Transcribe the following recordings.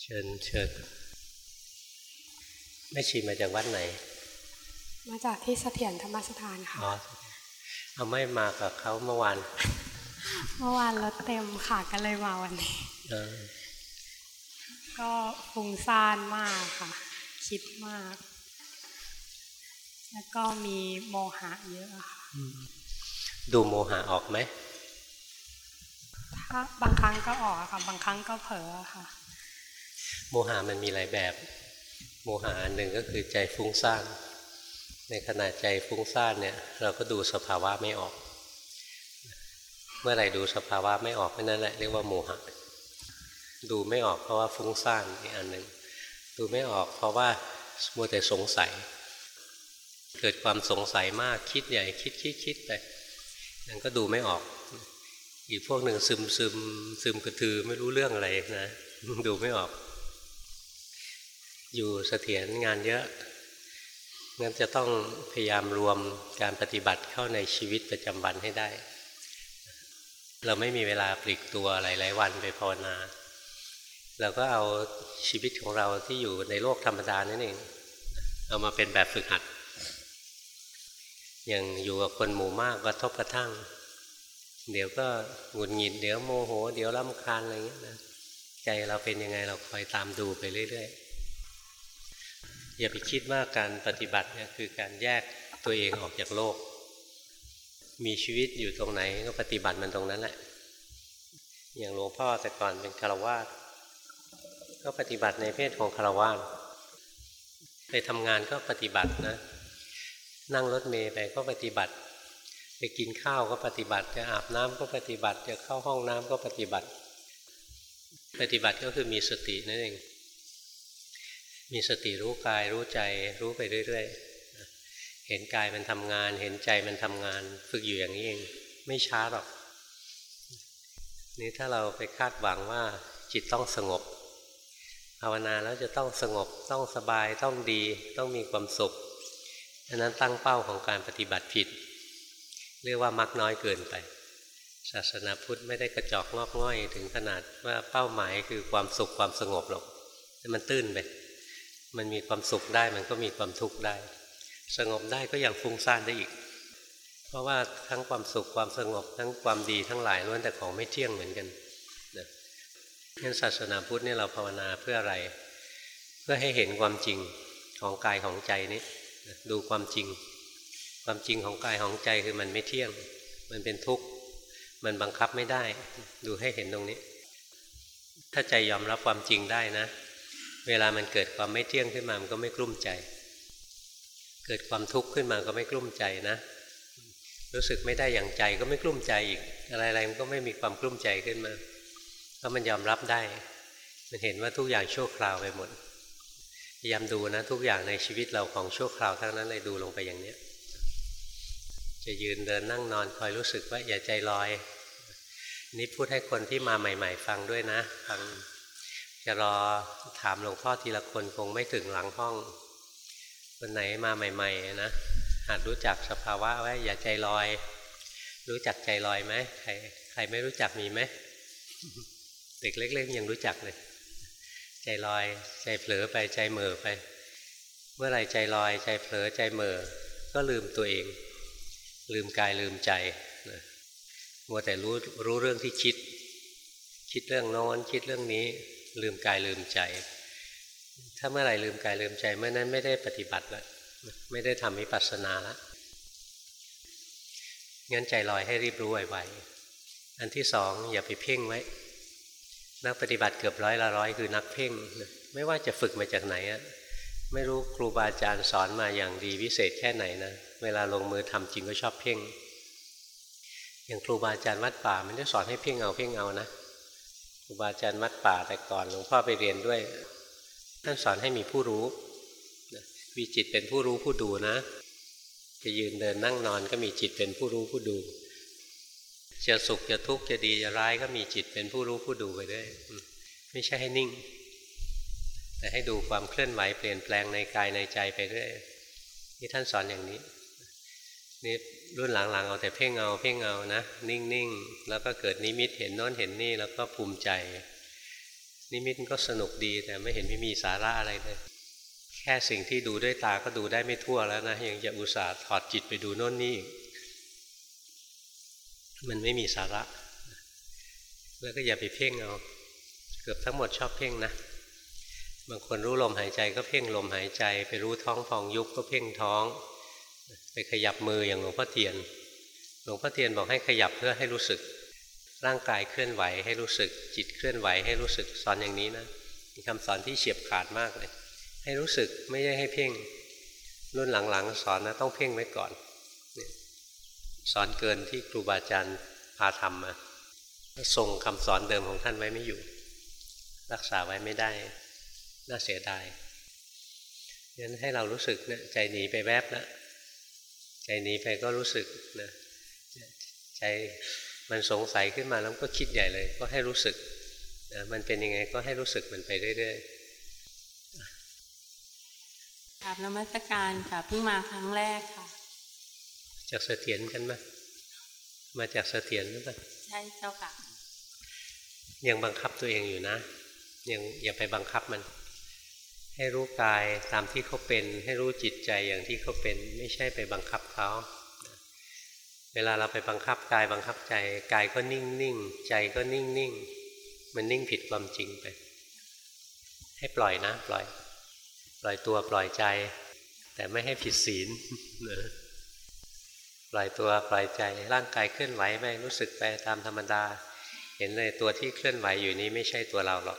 เชิญเชิญแม่ชีมาจากวัดไหน มาจากที่เสถียรธรรมสถานค่ะอ๋อเอาไม่มากับเขาเมื่อวาน เมื่อวานรถเต็มค่ะก็เลยมาวันนี้เออก็ฟุ้งซ่านมากค่ะ คิดมาก แล้วก็มีโมหะเยอะค่ะดูโมหะออกไหมถ้าบางครั้งก็ออกค่ะ บางครั้งก็เผลอค่ะ โมหะมันมีหลายแบบ โมหะอันหนึ่งก็คือใจฟุ้งซ่าน ในขณะใจฟุ้งซ่านเนี่ยเราก็ดูสภาวะไม่ออก เมื่อไหร่ดูสภาวะไม่ออกเพราะนั่นแหละเรียกว่าโมหะ ดูไม่ออกเพราะว่าฟุ้งซ่านอีกอันหนึ่งดูไม่ออกเพราะว่ามัวแต่สงสัย เกิดความสงสัยมากคิดใหญ่คิดคิดคิดไปนั่นก็ดูไม่ออก อีกพวกหนึ่งซึมซึมซึมกระทือไม่รู้เรื่องอะไรนะดูไม่ออก อยู่เสถียรงานเยอะงั้นจะต้องพยายามรวมการปฏิบัติเข้าในชีวิตประจำวันให้ได้ เราไม่มีเวลาปลีกตัวหลายๆวันไปภาวนา เราก็เอาชีวิตของเราที่อยู่ในโลกธรรมดานั่นเอง เอามาเป็นแบบฝึกหัด อย่างอยู่กับคนหมู่มากกระทบกระทั่ง เดี๋ยวก็หงุดหงิด เดี๋ยวโมโห เดี๋ยวรำคาญอะไรเงี้ยนะ ใจเราเป็นยังไงเราคอยตามดูไปเรื่อยๆ อย่าไปคิดว่าการปฏิบัติเนี่ยคือการแยกตัวเองออกจากโลก มีชีวิตอยู่ตรงไหนก็ปฏิบัติมันตรงนั้นแหละ อย่างหลวงพ่อแต่ก่อนเป็นคารวาสก็ปฏิบัติในเพศของคารวาสไปทำงานก็ปฏิบัตินะ นั่งรถเมล์ไปก็ปฏิบัติจะกินข้าวก็ปฏิบัติ จะอาบน้ำก็ปฏิบัติ จะเข้าห้องน้ำก็ปฏิบัติ ปฏิบัติก็คือมีสตินั่นเอง มีสติรู้กายรู้ใจรู้ไปเรื่อยๆ เห็นกายมันทำงาน เห็นใจมันทำงาน ฝึกอยู่อย่างนี้เอง ไม่ช้าหรอก นี่ถ้าเราไปคาดหวังว่าจิตต้องสงบ ภาวนาแล้วจะต้องสงบ ต้องสบาย ต้องดี ต้องมีความสุขอันนั้นตั้งเป้าของการปฏิบัติผิด เรียกว่ามักน้อยเกินไป ศาสนาพุทธไม่ได้กระจอกงอกง่อยถึงขนาดว่าเป้าหมายคือความสุขความสงบหรอกแต่มันตื้นไป มันมีความสุขได้มันก็มีความทุกข์ได้ สงบได้ก็ยังฟุ้งซ่านได้อีก เพราะว่าทั้งความสุขความสงบทั้งความดีทั้งหลายล้วนแต่ของไม่เที่ยงเหมือนกันนะงั้นศาสนาพุทธเนี่ยเราภาวนาเพื่ออะไร เพื่อให้เห็นความจริงของกายของใจนี้ดูความจริง ความจริงของกายของใจคือมันไม่เที่ยง มันเป็นทุกข์ มันบังคับไม่ได้ ดูให้เห็นตรงนี้ ถ้าใจยอมรับความจริงได้นะ เวลามันเกิดความไม่เที่ยงขึ้นมามันก็ไม่กลุ้มใจ เกิดความทุกข์ขึ้นมาก็ไม่กลุ้มใจนะ รู้สึกไม่ได้อย่างใจก็ไม่กลุ้มใจอีก อะไรๆมันก็ไม่มีความกลุ้มใจขึ้นมา เพราะมันยอมรับได้ มันเห็นว่าทุกอย่างชั่วคราวไปหมดพยายามดูนะ ทุกอย่างในชีวิตเราของชั่วคราวทั้งนั้นเลยดูลงไปอย่างเนี้ยจะยืนเดินนั่งนอนคอยรู้สึกว่าอย่าใจลอย นี่พูดให้คนที่มาใหม่ ๆ ฟังด้วยนะ ฟัง จะรอถามหลวงพ่อทีละคนคงไม่ถึงหลังห้องคนไหนมาใหม่ ๆ นะหัดรู้จักสภาวะไว้อย่าใจลอย รู้จักใจลอยไหมใครใครไม่รู้จักมีไหมเด็กเล็กๆยังรู้จักเลย ใจลอย ใจเผลอไปใจเหม่อไป เมื่อไรใจลอย ใจเผลอใจเหม่อก็ลืมตัวเอง ลืมกายลืมใจมัวแต่รู้รู้เรื่องที่คิด คิดเรื่องโน้นคิดเรื่องนี้ ลืมกายลืมใจ ถ้าเมื่อไหร่ลืมกายลืมใจเมื่อนั้นไม่ได้ปฏิบัติแล้วไม่ได้ทำวิปัสสนาล้วงั้นใจลอยให้รีบรู้ไวๆอันที่สองอย่าไปเพ่งไว้ นักปฏิบัติเกือบร้อยละร้อยคือนักเพ่ง ไม่ว่าจะฝึกมาจากไหนอะไม่รู้ครูบาอาจารย์สอนมาอย่างดีวิเศษแค่ไหนนะ เวลาลงมือทำจริงก็ชอบเพ่ง อย่างครูบาอาจารย์วัดป่าไม่ได้สอนให้เพ่งเอาเพ่งเอานะ รูบาอาจารย์วัดป่าแต่ก่อนหลวงพ่อไปเรียนด้วย ท่านสอนให้มีผู้รู้มีจิตเป็นผู้รู้ผู้ดูนะจะยืนเดินนั่งนอนก็มีจิตเป็นผู้รู้ผู้ดูจะสุขจะทุกข์จะดีจะร้ายก็มีจิตเป็นผู้รู้ผู้ดูไปด้วยไม่ใช่ให้นิ่ง แต่ให้ดูความเคลื่อนไหวเปลี่ยนแปลงในกายในใจไปเรื่อยนี่ท่านสอนอย่างนี้นี่ รุ่นหลังๆเอาแต่เพ่งเอาเพ่งเอานะ นิ่งๆ แล้วก็เกิดนิมิตเห็นโน้นเห็นนี่แล้วก็ภูมิใจ นิมิตก็สนุกดีแต่ไม่เห็นไม่มีสาระอะไรเลยแค่สิ่งที่ดูด้วยตาก็ดูได้ไม่ทั่วแล้วนะยังจะอุตส่าห์ถอดจิตไปดูโน่นนี่มันไม่มีสาระ แล้วก็อย่าไปเพ่งเอาเกือบทั้งหมดชอบเพ่งนะบางคนรู้ลมหายใจก็เพ่งลมหายใจ ไปรู้ท้องฟองยุบก็เพ่งท้อง ไปขยับมืออย่างหลวงพ่อเทียน หลวงพ่อเทียนบอกให้ขยับเพื่อให้รู้สึก ร่างกายเคลื่อนไหวให้รู้สึก จิตเคลื่อนไหวให้รู้สึกสอนอย่างนี้นะมีคำสอนที่เฉียบขาดมากเลย ให้รู้สึกไม่ใช่ให้เพ่ง รุ่นหลังๆ สอนนะต้องเพ่งไว้ก่อน สอนเกินที่ครูบาอาจารย์พาทำมาทรงคำสอนเดิมของท่านไว้ไม่อยู่ รักษาไว้ไม่ได้ น่าเสียดายงั้นให้เรารู้สึกนะใจหนีไปแวบแล้ว ใจหนีไปก็รู้สึกนะใจมันสงสัยขึ้นมาแล้วก็คิดใหญ่เลย ก็ให้รู้สึกนะมันเป็นยังไงก็ให้รู้สึกมันไปเรื่อยๆกราบนมัสการค่ะเพิ่งมาครั้งแรกค่ะ จากเสถียรกันไหมมาจากเสถียรหรือเปล่าใช่เจ้าค่ะยังบังคับตัวเองอยู่นะยังอย่าไปบังคับมัน ให้รู้กายตามที่เขาเป็น ให้รู้จิตใจอย่างที่เขาเป็น ไม่ใช่ไปบังคับเขา เวลาเราไปบังคับกายบังคับใจ กายก็นิ่งนิ่งใจก็นิ่งนิ่งมันนิ่งผิดความจริงไป ให้ปล่อยนะ ปล่อย ปล่อยตัวปล่อยใจ แต่ไม่ให้ผิดศีลปล่อยตัวปล่อยใจร่างกายเคลื่อนไหวไปรู้สึกไปตามธรรมดา เห็นเลยตัวที่เคลื่อนไหวอยู่นี้ไม่ใช่ตัวเราหรอก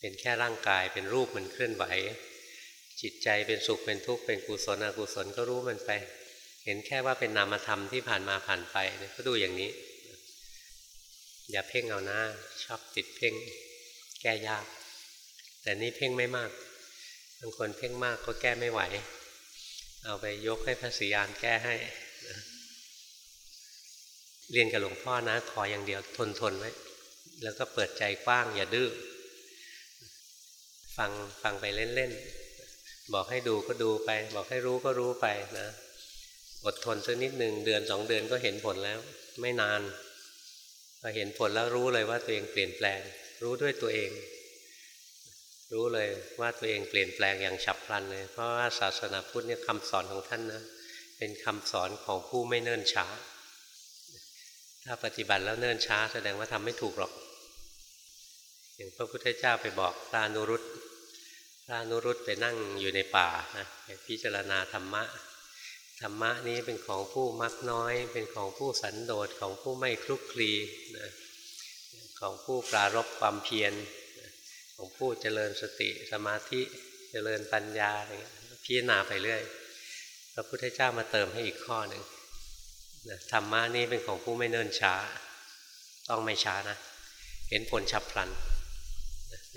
เป็นแค่ร่างกายเป็นรูปมันเคลื่อนไหว จิตใจเป็นสุขเป็นทุกข์เป็นกุศลอกุศลก็รู้มันไป เห็นแค่ว่าเป็นนามธรรมที่ผ่านมาผ่านไปก็ดูอย่างนี้ อย่าเพ่งเอาน้าชอบติดเพ่ง แก้ยาก แต่นี่เพ่งไม่มากบางคนเพ่งมากก็แก้ไม่ไหว เอาไปยกให้พระศรีอานแก้ให้เรียนกับหลวงพ่อนะขออย่างเดียวทนทนไว้แล้วก็เปิดใจกว้างอย่าดื้อ ฟังฟังไปเล่นๆบอกให้ดูก็ดูไป บอกให้รู้ก็รู้ไปนะอดทนสักนิดหนึ่งเดือนสองเดือนก็เห็นผลแล้ว ไม่นานพอเห็นผลแล้วรู้เลยว่าตัวเองเปลี่ยนแปลง รู้ด้วยตัวเอง รู้เลยว่าตัวเองเปลี่ยนแปลงอย่างฉับพลันเลย เพราะว่าศาสนาพุทธเนี่ยคำสอนของท่านนะเป็นคำสอนของผู้ไม่เนิ่นช้า ถ้าปฏิบัติแล้วเนิ่นช้าแสดงว่าทำไม่ถูกหรอก อย่างพระพุทธเจ้าไปบอกพระนุรุต พระนุรุตไปนั่งอยู่ในป่านะพิจารณาธรรมะ ธรรมะนี้เป็นของผู้มักน้อย เป็นของผู้สันโดษของผู้ไม่คลุกคลีนะของผู้ปรารบความเพียรของผู้เจริญสติสมาธิเจริญปัญญาอะไรพิจารณาไปเรื่อยพระพุทธเจ้ามาเติมให้อีกข้อหนึ่งธรรมะนี้เป็นของผู้ไม่เนิ่นช้า ต้องไม่ช้านะ เห็นผลฉับพลัน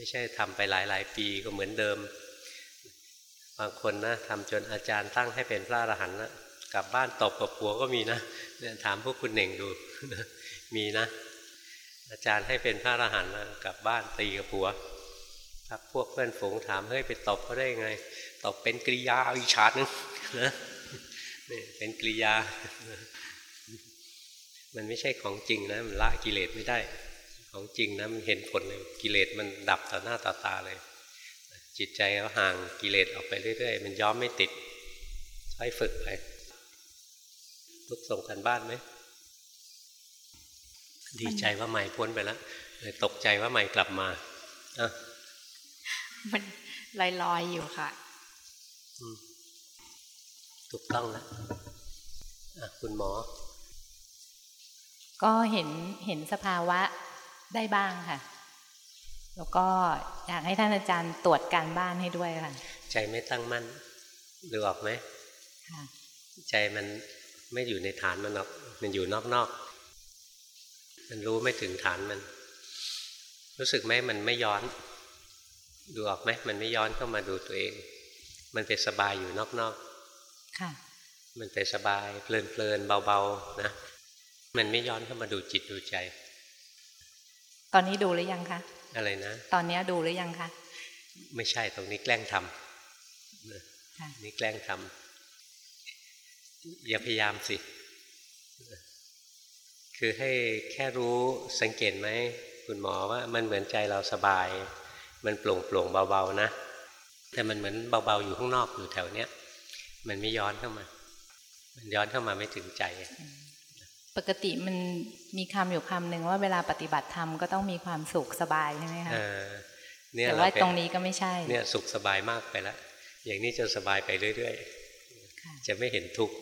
ไม่ใช่ทำไปหลาย ๆ ปีก็เหมือนเดิม บางคนนะทำจนอาจารย์ตั้งให้เป็นพระอรหันต์แล้วกลับบ้านตบกับผัวก็มีนะเนี่ยถามพวกคุณเน่งดู มีนะ อาจารย์ให้เป็นพระอรหันต์กลับบ้านตีกับผัวพักพวกเพื่อนฝูงถามเฮ้ยไปตบเขาได้ไงตบเป็นกริยาอีชาดนึงนะนี่เป็นกริยา มันไม่ใช่ของจริงนะ มันละกิเลสไม่ได้ ของจริงนะมันเห็นผลเลยกิเลสมันดับต่อหน้าต่อตาเลย จิตใจก็ห่างกิเลสออกไปเรื่อยๆ มันย้อมไม่ติดค่อยฝึกไปทุกส่งกันบ้านไหมดีใจว่าใหม่พ้นไปแล้วเลยตกใจว่าใหม่กลับมาอะมันลอยๆอยู่ค่ะถูกต้องแล้วคุณหมอ ก็เห็นเห็นสภาวะ ได้บ้างค่ะ แล้วก็อยากให้ท่านอาจารย์ตรวจการบ้านให้ด้วยค่ะ ใจไม่ตั้งมั่นดูออกไหมใจมันไม่อยู่ในฐานมันหรอก มันอยู่นอกๆ มันรู้ไม่ถึงฐานมัน รู้สึกไหมมันไม่ย้อน ดูออกไหมมันไม่ย้อนเข้ามาดูตัวเอง มันเป็นสบายอยู่นอกๆ ค่ะ มันเป็นสบายเพลินๆเบาๆนะ มันไม่ย้อนเข้ามาดูจิตดูใจ ตอนนี้ดูหรือยังคะอะไรนะ ตอนนี้ดูหรือยังคะไม่ใช่ตรงนี้แกล้งทำนี่แกล้งทำอย่าพยายามสิ คือให้แค่รู้สังเกตไหมคุณหมอว่ามันเหมือนใจเราสบาย มันโปร่งโปร่งเบาๆนะ แต่มันเหมือนเบาๆอยู่ข้างนอกอยู่แถวเนี้ยมันไม่ย้อนเข้ามา มันย้อนเข้ามาไม่ถึงใจ ปกติมันมีคำอยู่คำหนึ่งว่าเวลาปฏิบัติธรรมก็ต้องมีความสุขสบายใช่ไหมคะแต่ว่าตรงนี้ก็ไม่ใช่ เนี่ยสุขสบายมากไปแล้วอย่างนี้จะสบายไปเรื่อยๆ จะไม่เห็นทุกข์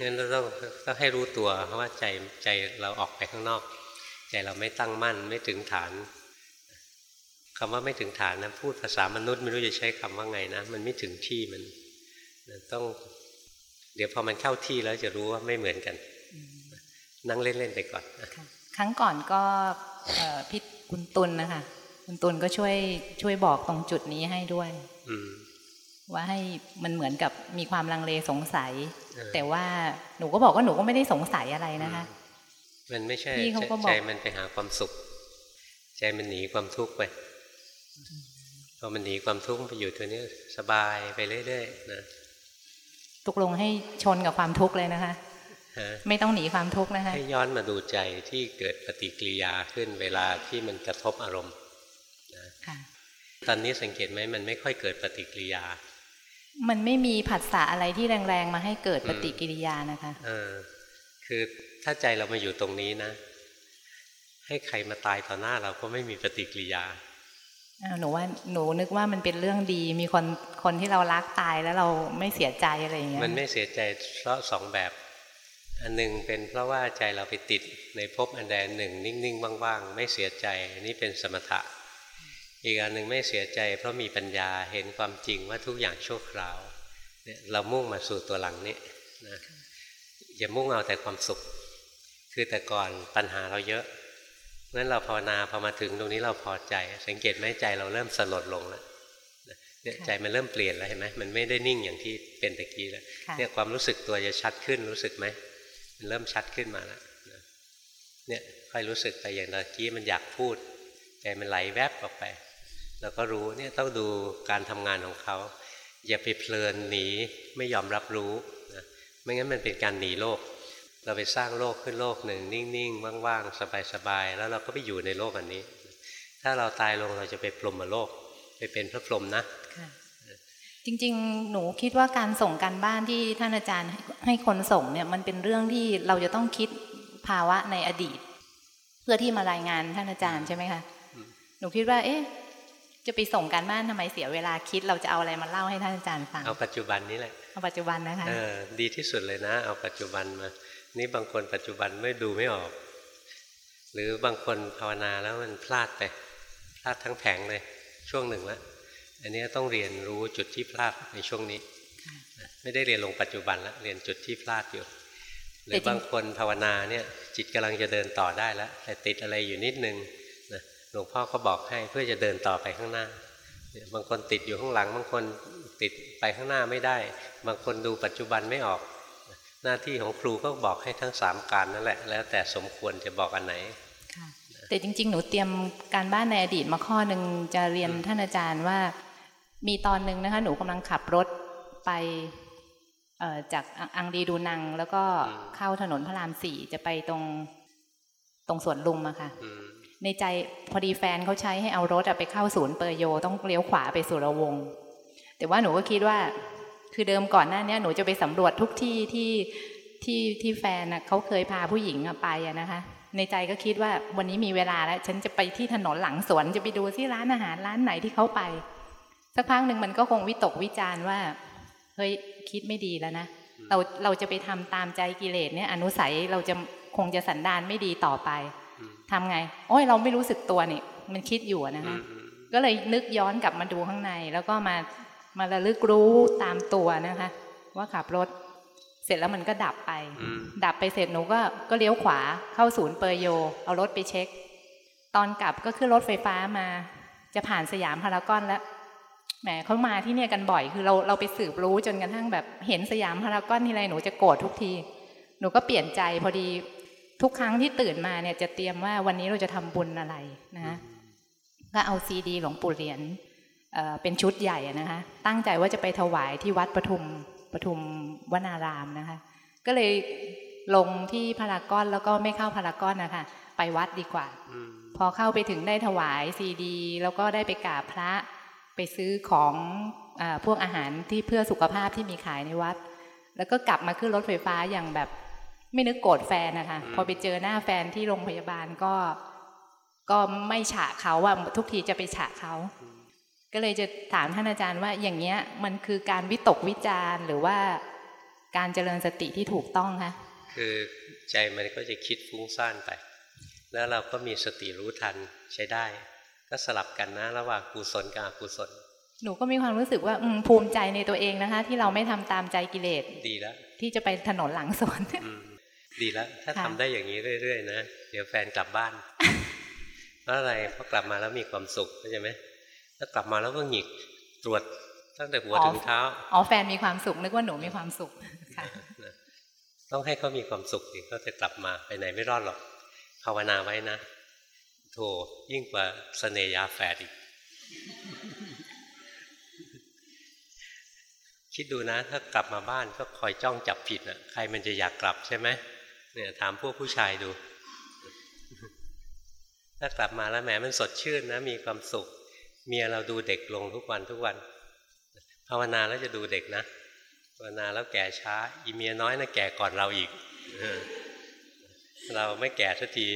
งั้นเราต้องต้องให้รู้ตัวเพราะว่าใจใจเราออกไปข้างนอก ใจเราไม่ตั้งมั่นไม่ถึงฐานคำว่าไม่ถึงฐานนะพูดภาษามนุษย์ไม่รู้จะใช้คำว่าไงนะ มันไม่ถึงที่มันต้อง เดี๋ยวพอมันเข้าที่แล้วจะรู้ว่าไม่เหมือนกัน นั่งเล่น ๆ ไปก่อนครั้งก่อนก็พิคุณตุลนะคะคุณตุลก็ช่วยช่วยบอกตรงจุดนี้ให้ด้วยว่าให้มันเหมือนกับมีความลังเลสงสัย แต่ว่าหนูก็บอกว่าหนูก็ไม่ได้สงสัยอะไรนะคะ มันไม่ใช่ใจมันไปหาความสุข ใจมันหนีความทุกข์ไปพอมันหนีความทุกข์ไปอยู่ตัวนี้สบายไปเรื่อยๆนะ ตกลงให้ชนกับความทุกข์เลยนะคะ ไม่ต้องหนีความทุกข์นะคะให้ย้อนมาดูใจที่เกิดปฏิกิริยาขึ้นเวลาที่มันกระทบอารมณ์ตอนนี้สังเกตไหมมันไม่ค่อยเกิดปฏิกิริยา มันไม่มีผัสสะอะไรที่แรงๆมาให้เกิดปฏิกิริยานะคะเออคือถ้าใจเรามาอยู่ตรงนี้นะ ให้ใครมาตายต่อหน้าเราก็ไม่มีปฏิกิริยา หนูว่าหนูนึกว่ามันเป็นเรื่องดี มีคนคนที่เรารักตายแล้วเราไม่เสียใจอะไรอย่างเงี้ยมันไม่เสียใจเพราะสองแบบ อันหนึ่งเป็นเพราะว่าใจเราไปติดในภพอันใดหนึ่ง นิ่งๆว่างๆ ไม่เสียใจอันนี้เป็นสมถะ อีกอันหนึ่งไม่เสียใจ เพราะมีปัญญาเห็นความจริงว่าทุกอย่างชั่วคราวเนี่ยเรามุ่งมาสู่ตัวหลังนี้นะอย่ามุ่งเอาแต่ความสุข คือแต่ก่อนปัญหาเราเยอะ งั้นเราภาวนาพอมาถึงตรงนี้เราพอใจ สังเกตไหมใจเราเริ่มสลดลงแล้วเนี่ยใจมันเริ่มเปลี่ยนแล้วเห็นไหมมันไม่ได้นิ่งอย่างที่เป็นตะกี้แล้วเนี่ยความรู้สึกตัวจะชัดขึ้นรู้สึกไหมมันเริ่มชัดขึ้นมาแล้วเนี่ยค่อยรู้สึกไปอย่างตะกี้มันอยากพูดใจมันไหลแวบออกไปเราก็รู้เนี่ยต้องดูการทำงานของเขา อย่าไปเพลินหนีไม่ยอมรับรู้นะไม่งั้นมันเป็นการหนีโลก เราไปสร้างโลกขึ้นโลกหนึ่งนิ่งๆว่างๆสบายๆแล้วเราก็ไปอยู่ในโลกอันนี้ ถ้าเราตายลงเราจะไปปลมมาโลก ไปเป็นพระพรหมนะจริงๆ หนูคิดว่าการส่งการบ้านที่ท่านอาจารย์ให้คนส่งเนี่ยมันเป็นเรื่องที่เราจะต้องคิดภาวะในอดีต เพื่อที่มารายงานท่านอาจารย์ใช่ไหมคะหนูคิดว่า เอ๊ะ จะไปส่งการบ้านทำไมเสียเวลาคิด เราจะเอาอะไรมาเล่าให้ท่านอาจารย์ฟังเอาปัจจุบันนี้แหละเอาปัจจุบันนะคะเออดีที่สุดเลยนะ เอาปัจจุบันมา นี่บางคนปัจจุบันไม่ดูไม่ออก หรือบางคนภาวนาแล้วมันพลาดไป พลาดทั้งแผงเลย ช่วงหนึ่งล้วอันนี้ต้องเรียนรู้จุดที่พลาดในช่วงนี้ ไม่ได้เรียนลงปัจจุบันแล้วเรียนจุดที่พลาดอยู่ หรือบางคนภาวนาเนี่ยจิตกำลังจะเดินต่อได้แล้ว แต่ติดอะไรอยู่นิดนึงหลวงพ่อก็บอกให้เพื่อจะเดินต่อไปข้างหน้า บางคนติดอยู่ข้างหลัง บางคนติดไปข้างหน้าไม่ได้ บางคนดูปัจจุบันไม่ออก หน้าที่ของครูก็บอกให้ทั้งสามการนั่นแหละ แล้วแต่สมควรจะบอกอันไหนแต่จริง ๆ หนูเตรียมการบ้านในอดีตมาข้อหนึ่งจะเรียนท่านอาจารย์ว่า มีตอนหนึ่งนะคะ หนูกำลังขับรถไปจากอังดีดูนัง แล้วก็เข้าถนนพระรามสี่จะไปตรงตรงสวนลุมอะค่ะในใจพอดีแฟนเขาใช้ให้เอารถไปเข้าศูนย์เปอร์โย ต้องเลี้ยวขวาไปสุรวงแต่ว่าหนูก็คิดว่า คือเดิมก่อนหน้านี้หนูจะไปสำรวจทุกที่ที่ที่ที่แฟนเขาเคยพาผู้หญิงไปนะคะ ในใจก็คิดว่าวันนี้มีเวลาแล้ว ฉันจะไปที่ถนนหลังสวนจะไปดูที่ร้านอาหารร้านไหนที่เขาไป สักพักหนึ่งมันก็คงวิตกวิจารณ์ว่าเฮ้ยคิดไม่ดีแล้วนะเราเราจะไปทำตามใจกิเลสเนี่ย อนุสัยเราจะคงจะสันดานไม่ดีต่อไปทำไง โอ้ยเราไม่รู้สึกตัวนี่มันคิดอยู่นะคะก็เลยนึกย้อนกลับมาดูข้างใน แล้วก็มา มาระลึกรู้ตามตัวนะคะ ว่าขับรถ เสร็จแล้วมันก็ดับไป ดับไปเสร็จหนูก็ก็เลี้ยวขวาเข้าศูนย์เปอร์โย เอารถไปเช็ค ตอนกลับก็ขึ้นรถไฟฟ้ามา จะผ่านสยามพารากอนแล้วแหมเขามาที่เนี่ยกันบ่อยคือเราเราไปสืบรู้จนกระทั่งแบบเห็นสยามพารากอนที่ไรหนูจะโกรธทุกที หนูก็เปลี่ยนใจพอดีทุกครั้งที่ตื่นมาเนี่ยจะเตรียมว่าวันนี้เราจะทำบุญอะไรนะก็เอาซีดีหลวงปู่เหรียญ เป็นชุดใหญ่นะคะ ตั้งใจว่าจะไปถวายที่วัดปทุมปทุมวนารามนะคะ ก็เลยลงที่พารากอนแล้วก็ไม่เข้าพารากอนนะคะ ไปวัดดีกว่าพอเข้าไปถึงได้ถวายซีดี แล้วก็ได้ไปกราบพระไปซื้อของอพวกอาหารที่เพื่อสุขภาพที่มีขายในวัด แล้วก็กลับมาขึ้นรถไฟฟ้าอย่างแบบไม่นึกโกรธแฟนนะคะ พอไปเจอหน้าแฟนที่โรงพยาบาลก็ ก็ไม่ฉะเขาว่าทุกทีจะไปฉะเขา ก็เลยจะถามท่านอาจารย์ว่าอย่างเงี้ยมันคือการวิตกวิจารหรือว่าการเจริญสติที่ถูกต้องคะคือใจมันก็จะคิดฟุ้งซ่านไป แล้วเราก็มีสติรู้ทันใช้ได้ ก็สลับกันนะระหว่างกุศลกับอกุศล หนูก็มีความรู้สึกว่าภูมิใจในตัวเองนะคะ ที่เราไม่ทำตามใจกิเลสดีแล้วที่จะไปถนนหลังสวนดีแล้วถ้าทำได้อย่างนี้เรื่อยๆนะเดี๋ยวแฟนกลับบ้านเพราะอะไรเพราะกลับมาแล้วมีความสุขเข้าใจไหม ถ้ากลับมาแล้วก็หงิกตรวจตั้งแต่หัวถึงเท้า อ๋อแฟนมีความสุขนึกว่าหนูมีความสุขค่ะต้องให้เขามีความสุขเขาจะกลับมาไปไหนไม่รอดหรอกภาวนาไว้นะโธยิ่งกว่าสเสน่ยาแฝดอีก คิดดูนะ ถ้ากลับมาบ้านก็คอยจ้องจับผิดนะใครมันจะอยากกลับใช่ไหมเนี่ยถามพวกผู้ชายดู ถ้ากลับมาแล้วแหมมันสดชื่นนะ มีความสุข เมียเราดูเด็กลงทุกวันทุกวัน ภาวนาแล้วจะดูเด็กนะ ภาวนาแล้วแก่ช้า อีเมียน้อยนะแก่ก่อนเราอีก เราไม่แก่สักที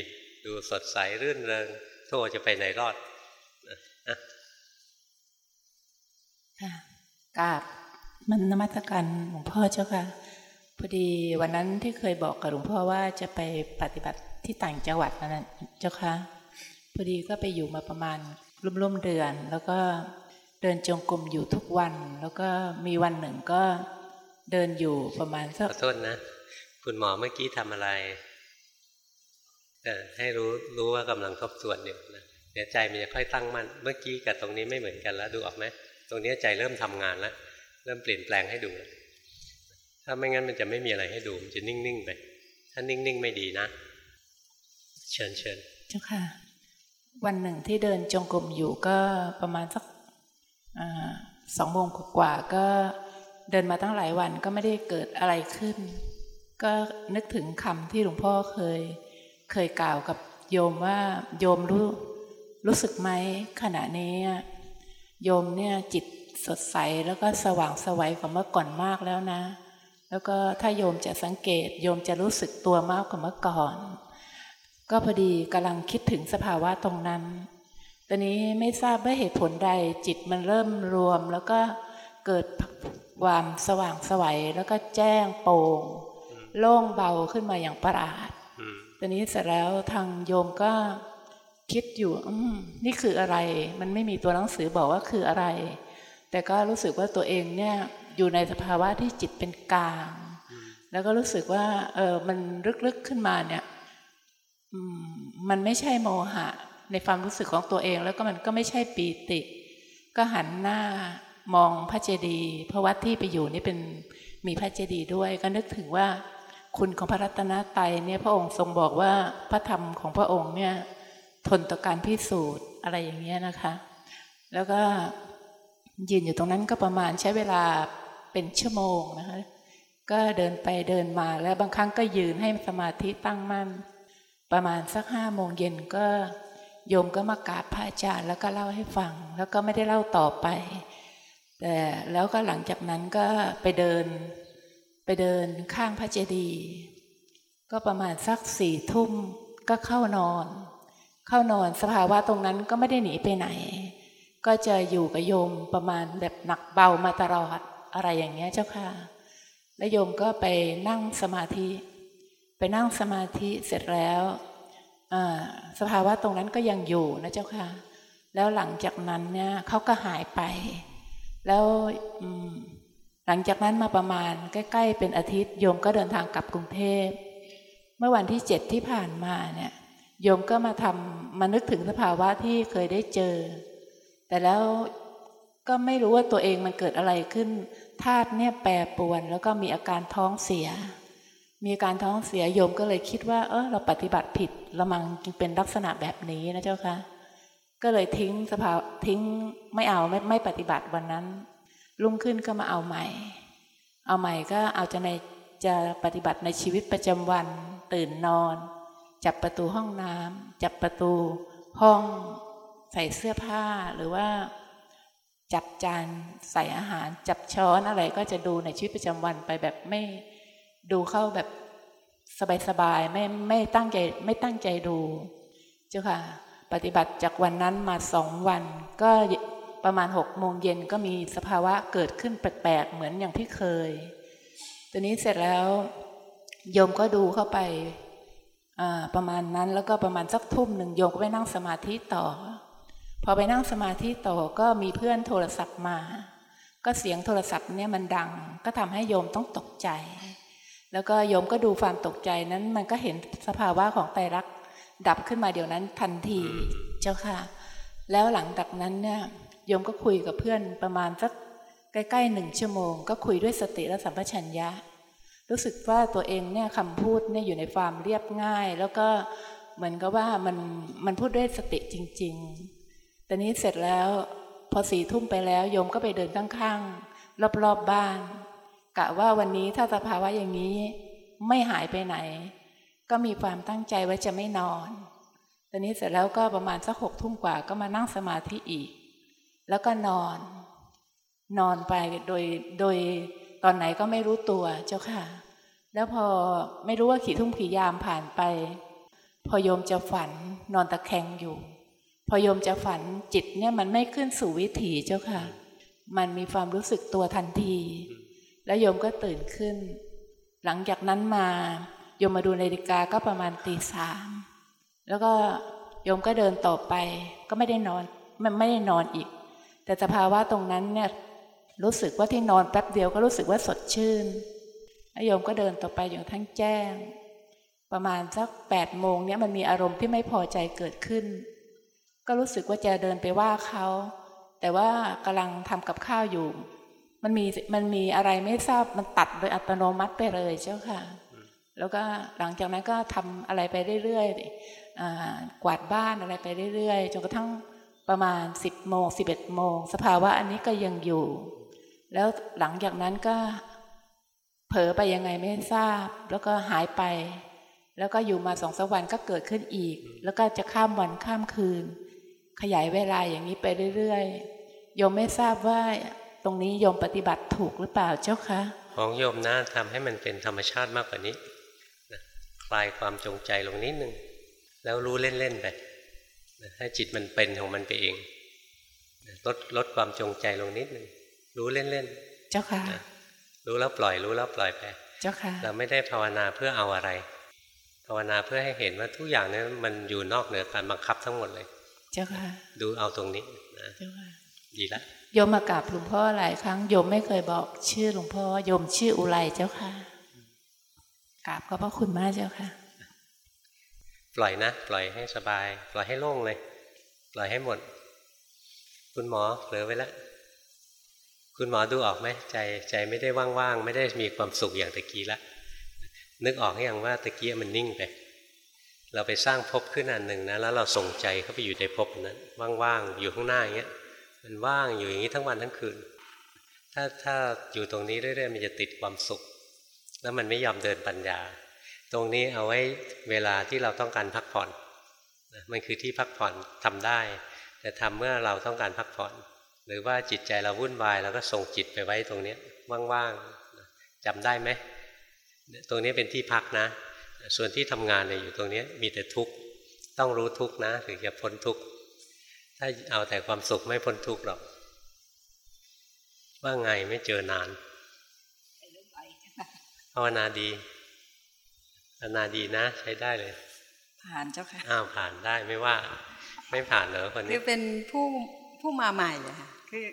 ดูสดใสรื่นเริง โทจะไปไหนรอดค่ะกราบมันนมัสการหลวงพ่อเจ้าค่ะพอดีวันนั้นที่เคยบอกกับหลวงพ่อว่าจะไปปฏิบัติที่ต่างจังหวัดนั่นเจ้าค่ะพอดีก็ไปอยู่มาประมาณ ร่วมๆเดือน แล้วก็เดินจงกรมอยู่ทุกวัน แล้วก็มีวันหนึ่งก็เดินอยู่ประมาณสักขอโทษนะ คุณหมอเมื่อกี้ทำอะไรให้รู้รู้ว่ากำลังทบทวนอยู่นะเดี๋ยวใจมันจะค่อยตั้งมั่นเมื่อกี้กับตรงนี้ไม่เหมือนกันแล้วดูออกไหมตรงนี้ใจเริ่มทำงานแล้วเริ่มเปลี่ยนแปลงให้ดูถ้าไม่งั้นมันจะไม่มีอะไรให้ดูมันจะนิ่งๆไปถ้านิ่งๆไม่ดีนะ เชิญเชิญเจ้าค่ะ วันหนึ่งที่เดินจงกรมอยู่ก็ประมาณสักสองโมงกว่าก็เดินมาตั้งหลายวันก็ไม่ได้เกิดอะไรขึ้น ก็นึกถึงคำที่หลวงพ่อเคย เคยกล่าวกับโยมว่าโยมรู้รู้สึกไหมขณะนี้ โยมเนี่ยจิตสดใสแล้วก็สว่างสวัยกว่าเมื่อก่อนมากแล้วนะ แล้วก็ถ้าโยมจะสังเกต โยมจะรู้สึกตัวมากกว่าเมื่อก่อน ก็พอดีกำลังคิดถึงสภาวะตรงนั้น ตอนนี้ไม่ทราบว่าเหตุผลใดจิตมันเริ่มรวม แล้วก็เกิดความสว่างสวัยแล้วก็แจ้งโปร่งโล่งเบาขึ้นมาอย่างประหลาดตอนนี้เสร็จแล้วทางโยมก็คิดอยู่อนี่คืออะไร มันไม่มีตัวหนังสือบอกว่าคืออะไร แต่ก็รู้สึกว่าตัวเองเนี่ยอยู่ในสภาวะที่จิตเป็นกลาง แล้วก็รู้สึกว่าเออมันลึกๆขึ้นมาเนี่ย มันไม่ใช่โมหะ ในความรู้สึกของตัวเอง แล้วก็มันก็ไม่ใช่ปีติ ก็หันหน้ามองพระเจดีย์พระวัดที่ไปอยู่นี่เป็นมีพระเจดีย์ด้วย ก็นึกถึงว่าคุณของพระรัตนตรัยเนี่ยพระองค์ทรงบอกว่าพระธรรมของพระองค์เนี่ยทนต่อการพิสูจน์อะไรอย่างเงี้ยนะคะ แล้วก็ยืนอยู่ตรงนั้นก็ประมาณใช้เวลาเป็นชั่วโมงนะคะ ก็เดินไปเดินมาแล้วบางครั้งก็ยืนให้สมาธิตั้งมั่น ประมาณสักห้าโมงเย็นก็โยมก็มากราบพระอาจารย์แล้วก็เล่าให้ฟัง แล้วก็ไม่ได้เล่าต่อไป แต่แล้วก็หลังจากนั้นก็ไปเดินไปเดินข้างพระเจดีย์ก็ประมาณสักสี่ทุ่มก็เข้านอน เข้านอนสภาวะตรงนั้นก็ไม่ได้หนีไปไหน ก็จะอยู่กับโยมประมาณแบบหนักเบามาตลอดอะไรอย่างเงี้ยเจ้าค่ะ แล้วโยมก็ไปนั่งสมาธิ ไปนั่งสมาธิเสร็จแล้วสภาวะตรงนั้นก็ยังอยู่นะเจ้าค่ะ แล้วหลังจากนั้นเนี่ยเขาก็หายไป แล้วหลังจากนั้นมาประมาณใกล้ ๆ เป็นอาทิตย์โยมก็เดินทางกลับกรุงเทพ เมื่อวันที่เจ็ดที่ผ่านมาเนี่ยโยมก็มาทำมานึกถึงสภาวะที่เคยได้เจอ แต่แล้วก็ไม่รู้ว่าตัวเองมันเกิดอะไรขึ้นธาตุเนี่ยแปรปวนแล้วก็มีอาการท้องเสีย มีการท้องเสียโยมก็เลยคิดว่าเออเราปฏิบัติผิดละมังจึงเป็นลักษณะแบบนี้นะเจ้าคะก็เลยทิ้งสภาวทิ้งไม่เอาไม่ไม่ปฏิบัติวันนั้นรุ่งขึ้นก็มาเอาใหม่ เอาใหม่ก็เอาจะในจะปฏิบัติในชีวิตประจำวัน ตื่นนอน จับประตูห้องน้ำจับประตูห้องใส่เสื้อผ้าหรือว่า จับจานใส่อาหาร จับช้อนอะไรก็จะดูในชีวิตประจำวันไปแบบไม่ ดูเข้าแบบสบายๆไม่ไม่ตั้งใจไม่ตั้งใจดูเจ้าค่ะ ปฏิบัติจากวันนั้นมาสองวัน ก็ประมาณหกโมงเย็นก็มีสภาวะเกิดขึ้นแปลกๆเหมือนอย่างที่เคยตอนนี้เสร็จแล้วโยมก็ดูเข้าไปประมาณนั้นแล้วก็ประมาณสักทุ่มหนึ่งโยมก็ไปนั่งสมาธิต่อ พอไปนั่งสมาธิต่อก็มีเพื่อนโทรศัพท์มา ก็เสียงโทรศัพท์เนี่ยมันดัง ก็ทำให้โยมต้องตกใจ แล้วก็โยมก็ดูความตกใจนั้น มันก็เห็นสภาวะของไตรักดับขึ้นมาเดี๋ยวนั้นทันทีเจ้าค่ะ แล้วหลังจากนั้นเนี่ยโยมก็คุยกับเพื่อนประมาณสักใกล้ๆหนึ่งชั่วโมง ก็คุยด้วยสติและสัมปชัญญะ รู้สึกว่าตัวเองเนี่ยคำพูดเนี่ยอยู่ในความเรียบง่าย แล้วก็เหมือนกับว่ามันมันพูดด้วยสติจริง ๆ แต่นี้เสร็จแล้วพอสี่ทุ่มไปแล้วโยมก็ไปเดินข้างๆรอบๆบบ้าน กะว่าวันนี้ถ้าสภาวะอย่างนี้ไม่หายไปไหน ก็มีความตั้งใจไว้จะไม่นอนตอนนี้เสร็จแล้วก็ประมาณสักหกทุ่มกว่าก็มานั่งสมาธิอีก แล้วก็นอน นอนไปโดยโดยตอนไหนก็ไม่รู้ตัวเจ้าค่ะ แล้วพอไม่รู้ว่าขี่ทุ่มขี่ยามผ่านไป พอโยมจะฝันนอนตะแคงอยู่ พอโยมจะฝันจิตเนี่ยมันไม่ขึ้นสู่วิถีเจ้าค่ะ มันมีความรู้สึกตัวทันที แล้วโยมก็ตื่นขึ้น หลังจากนั้นมาโยมมาดูนาฬิกาก็ประมาณตีสามแล้วก็โยมก็เดินต่อไป ก็ไม่ได้นอนมันไม่ได้นอนอีก แต่สภาวะตรงนั้นเนี่ยรู้สึกว่าที่นอนแป๊บเดียวก็รู้สึกว่าสดชื่นแล้วโยมก็เดินต่อไปอย่างทั้งแจ้ง ประมาณสักแปดโมงเนี่ยมันมีอารมณ์ที่ไม่พอใจเกิดขึ้น ก็รู้สึกว่าจะเดินไปว่าเขา แต่ว่ากำลังทำกับข้าวอยู่ มันมีมันมีอะไรไม่ทราบมันตัดโดยอัตโนมัติไปเลยเจ้าค่ะ แล้วก็หลังจากนั้นก็ทำอะไรไปเรื่อยๆกวาดบ้านอะไรไปเรื่อยๆจนกระทั่งประมาณสิบโมงสิบเอ็ดโมงสภาวะอันนี้ก็ยังอยู่ แล้วหลังจากนั้นก็เผลอไปยังไงไม่ทราบ แล้วก็หายไป แล้วก็อยู่มาสองสวันก็เกิดขึ้นอีก แล้วก็จะข้ามวันข้ามคืน ขยายเวลาอย่างนี้ไปเรื่อยๆโยมไม่ทราบว่า ตรงนี้โยมปฏิบัติถูกหรือเปล่าเจ้าคะ ของโยมนะทำให้มันเป็นธรรมชาติมากกว่านี้นะคลายความจงใจลงนิดนึง แล้วรู้เล่นๆไปให้จิตมันเป็นของมันไปเองลดลดความจงใจลงนิดนึง รู้เล่นๆ เจ้าค่ะรู้แล้วปล่อย รู้แล้วปล่อยไป เจ้าค่ะ เราไม่ได้ภาวนาเพื่อเอาอะไร ภาวนาเพื่อให้เห็นว่าทุกอย่างนี้มันอยู่นอกเหนือการบังคับทั้งหมดเลย เจ้าค่ะ ดูเอาตรงนี้นะเจ้าค่ะ ดีละ โยมมากราบหลวงพ่อหลายครั้งโยมไม่เคยบอกชื่อหลวงพ่อโยมชื่ออุไรเจ้าค่ะกราบขอบพระคุณมากเจ้าค่ะ ปล่อยนะ ปล่อยให้สบาย ปล่อยให้โล่งเลย ปล่อยให้หมด คุณหมอเผลอไว้แล้วคุณหมอดูออกไหมใจใจไม่ได้ว่างๆไม่ได้มีความสุขอย่างตะกี้ละนึกออกอย่างว่าตะกี้มันนิ่งไป เราไปสร้างภพขึ้นอันหนึ่งนะแล้วเราส่งใจเข้าไปอยู่ในภพนั้น ว่างๆอยู่ข้างหน้าอย่างเงี้ย มันว่างอยู่อย่างนี้ทั้งวันทั้งคืน ถ้าถ้าอยู่ตรงนี้เรื่อยๆมันจะติดความสุข แล้วมันไม่ยอมเดินปัญญา ตรงนี้เอาไว้เวลาที่เราต้องการพักผ่อนมันคือที่พักผ่อนทำได้ แต่ทำเมื่อเราต้องการพักผ่อน หรือว่าจิตใจเราวุ่นวายเราก็ส่งจิตไปไว้ตรงนี้ว่างๆจำได้ไหมตรงนี้เป็นที่พักนะ ส่วนที่ทำงานเนี่ยอยู่ตรงนี้มีแต่ทุกข์ต้องรู้ทุกข์นะถึงจะพ้นทุกข์ ถ้าเอาแต่ความสุขไม่พ้นทุกข์หรอก ว่าไงไม่เจอนานภาวนาดีภาวนาดีนะ ใช้ได้เลย ผ่านเจ้าค่ะอ้าวผ่านได้ไม่ว่า ไม่ผ่านเหรอคนนี้คือเป็นผู้ผู้มาใหม่อะค่ะคือ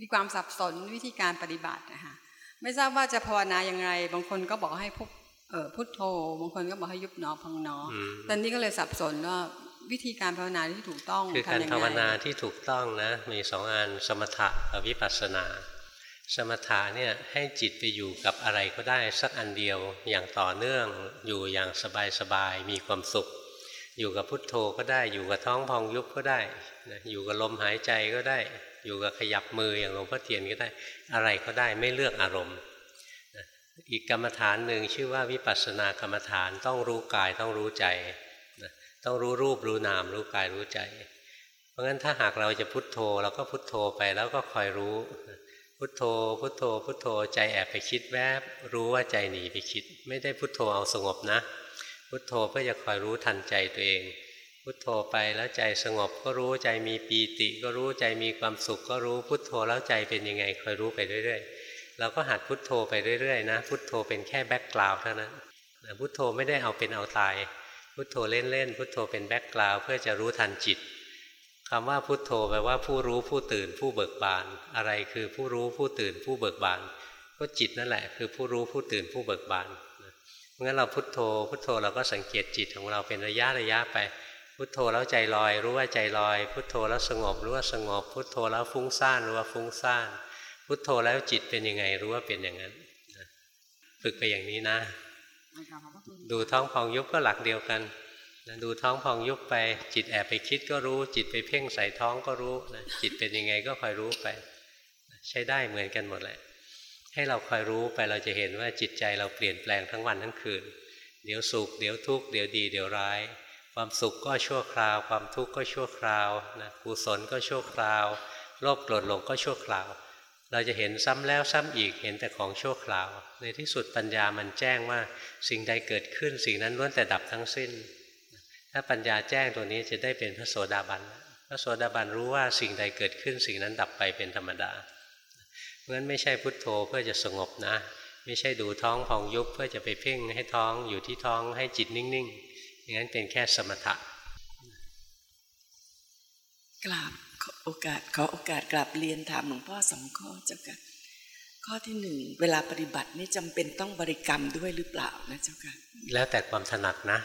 มีความสับสนวิธีการปฏิบัตินะคะไม่ทราบว่าจะภาวนาอย่างไร บางคนก็บอกให้พุทเออพุทโธบางคนก็บอกให้ยุบหนอพังหนอตอนนี้ก็เลยสับสนว่า วิธีการภาวนาที่ถูกต้องคือการภาวนาที่ถูกต้องนะ มีสองอันสมถะกับวิปัสสนา สมถะเนี่ยให้จิตไปอยู่กับอะไรก็ได้สักอันเดียวอย่างต่อเนื่องอยู่อย่างสบายๆมีความสุข อยู่กับพุทโธก็ได้อยู่กับท้องพองยุบก็ได้อยู่กับลมหายใจก็ได้ อยู่กับขยับมืออย่างหลวงพ่อเทียนก็ได้ อะไรก็ได้ไม่เลือกอารมณ์อีกกรรมฐานหนึ่งชื่อว่าวิปัสสนากรรมฐานต้องรู้กายต้องรู้ใจ ต้องรู้รูปรู้นามรู้กายรู้ใจ เพราะงั้นถ้าหากเราจะพุทโธเราก็พุทโธไปแล้วก็คอยรู้ พุทโธ พุทโธ พุทโธใจแอบไปคิดแวบ รู้ว่าใจหนีไปคิด ไม่ได้พุทโธเอาสงบนะ พุทโธเพื่อจะคอยรู้ทันใจตัวเอง พุทโธไปแล้วใจสงบก็รู้ใจมีปีติ ก็รู้ใจมีความสุข ก็รู้พุทโธแล้วใจเป็นยังไงคอยรู้ไปเรื่อย ๆ เราก็หัดพุทโธไปเรื่อยๆนะ พุทโธเป็นแค่ background เท่านั้นพุทโธไม่ได้เอาเป็นเอาตาย พุทโธเล่นๆพุทโธเป็น background เพื่อจะรู้ทันจิตคำว่าพุทโธแปลว่าผู้รู้ผู้ตื่นผู้เบิกบาน อะไรคือผู้รู้ผู้ตื่นผู้เบิกบานก็จิตนั่นแหละ คือผู้รู้ผู้ตื่นผู้เบิกบานเพราะงั้นเราพุทโธ พุทโธเราก็สังเกตจิตของเราเป็นระยะระยะไป พุทโธแล้วใจลอย รู้ว่าใจลอย พุทโธแล้วสงบรู้ว่าสงบ พุทโธแล้วฟุ้งซ่านรู้ว่าฟุ้งซ่าน พุทโธแล้วจิตเป็นยังไงรู้ว่าเป็นอย่างนั้นฝึกไปอย่างนี้นะ ดูท้องพองยุบก็หลักเดียวกันนะดูท้องพองยุบไป จิตแอบไปคิดก็รู้ จิตไปเพ่งใส่ท้องก็รู้นะจิตเป็นยังไงก็คอยรู้ไป ใช้ได้เหมือนกันหมดแหละ ให้เราคอยรู้ไปเราจะเห็นว่าจิตใจเราเปลี่ยนแปลงทั้งวันทั้งคืน เดี๋ยวสุขเดี๋ยวทุกข์เดี๋ยวดีเดี๋ยวร้าย ความสุขก็ชั่วคราว ความทุกข์ก็ชั่วคราวนะกุศลก็ชั่วคราวโลภโกรธหลงก็ชั่วคราว เราจะเห็นซ้ำแล้วซ้ำอีกเห็นแต่ของชั่วคราว ในที่สุดปัญญามันแจ้งว่าสิ่งใดเกิดขึ้นสิ่งนั้นล้วนแต่ดับทั้งสิ้น ถ้าปัญญาแจ้งตัวนี้จะได้เป็นพระโสดาบันพระโสดาบันรู้ว่าสิ่งใดเกิดขึ้นสิ่งนั้นดับไปเป็นธรรมดาเพราะฉะนั้นไม่ใช่พุทโธเพื่อจะสงบนะ ไม่ใช่ดูท้องพองยุบเพื่อจะไปเพ่งให้ท้องอยู่ที่ท้องให้จิตนิ่งๆอย่างนั้นเป็นแค่สมถะกราบ โอกาสขอโอกาสกราบเรียนถามหลวงพ่อสองข้อเจ้าค่ะข้อที่หนึ่งเวลาปฏิบัตินี่จำเป็นต้องบริกรรมด้วยหรือเปล่านะเจ้าค่ะแล้วแต่ความถนัดนะ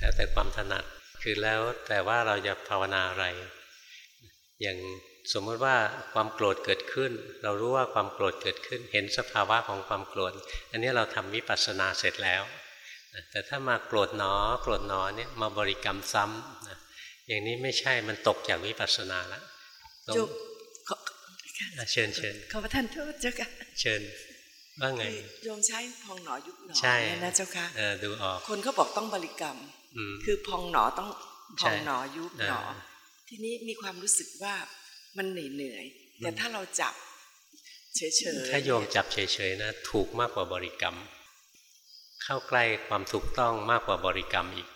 แล้วแต่ความถนัดคือแล้วแต่ว่าเราจะภาวนาอะไร อย่างสมมติว่าความโกรธเกิดขึ้น เรารู้ว่าความโกรธเกิดขึ้น เห็นสภาวะของความโกรธ อันนี้เราทำวิปัสสนาเสร็จแล้ว แต่ถ้ามาโกรธหนอ โกรธหนอเนี่ยมาบริกรรมซ้ำนะ อย่างนี้ไม่ใช่มันตกจากวิปัสสนาแล้วจุบเชิญเชิญขอประทานโทษเจ้าค่ะเชิญว่าไงโยมใช้พองหนอยุบหนอใช่นะเจ้าค่ะดูออกคนเขาบอกต้องบริกรรม คือพองหนอต้องพองหนอยุบหนอ ทีนี้มีความรู้สึกว่ามันเหนื่อยแต่ถ้าเราจับเฉยๆถ้าโยมจับเฉยๆนะถูกมากกว่าบริกรรม เข้าใกล้ความถูกต้องมากกว่าบริกรรมอีก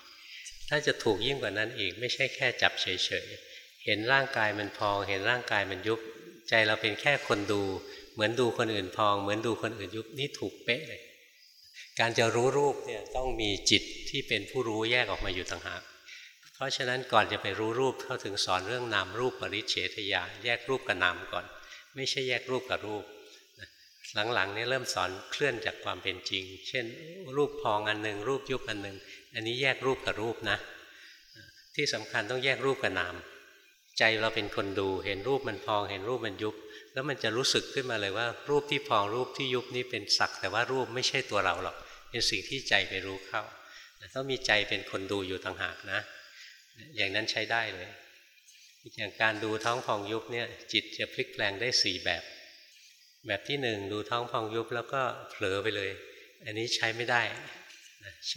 ถ้าจะถูกยิ่งกว่านั้นอีก ไม่ใช่แค่จับเฉยๆ เห็นร่างกายมันพอง เห็นร่างกายมันยุบ ใจเราเป็นแค่คนดู เหมือนดูคนอื่นพอง เหมือนดูคนอื่นยุบนี่ถูกเป๊ะเลย การจะรู้รูปเนี่ยต้องมีจิตที่เป็นผู้รู้แยกออกมาอยู่ต่างหากเพราะฉะนั้นก่อนจะไปรู้รูปเขาถึงสอนเรื่องนามรูปปริเฉทยาแยกรูปกับนามก่อน ไม่ใช่แยกรูปกับรูปหลังๆนี่เริ่มสอนเคลื่อนจากความเป็นจริง เช่น รูปพองอันหนึ่งรูปยุบอันหนึ่ง อันนี้แยกรูปกับรูปนะ ที่สำคัญต้องแยกรูปกับนาม ใจเราเป็นคนดูเห็นรูปมันพอง เห็นรูปมันยุบ แล้วมันจะรู้สึกขึ้นมาเลยว่า รูปที่พองรูปที่ยุบนี่เป็นสักแต่ว่ารูปไม่ใช่ตัวเราหรอก เป็นสิ่งที่ใจไปรู้เข้าต้องมีใจเป็นคนดูอยู่ต่างหากนะ อย่างนั้นใช้ได้เลยอย่างการดูท้องพองยุบเนี่ยจิตจะพลิกแปลงได้สี่แบบ แบบที่หนึ่งดูท้องพองยุบแล้วก็เผลอไปเลย อันนี้ใช้ไม่ได้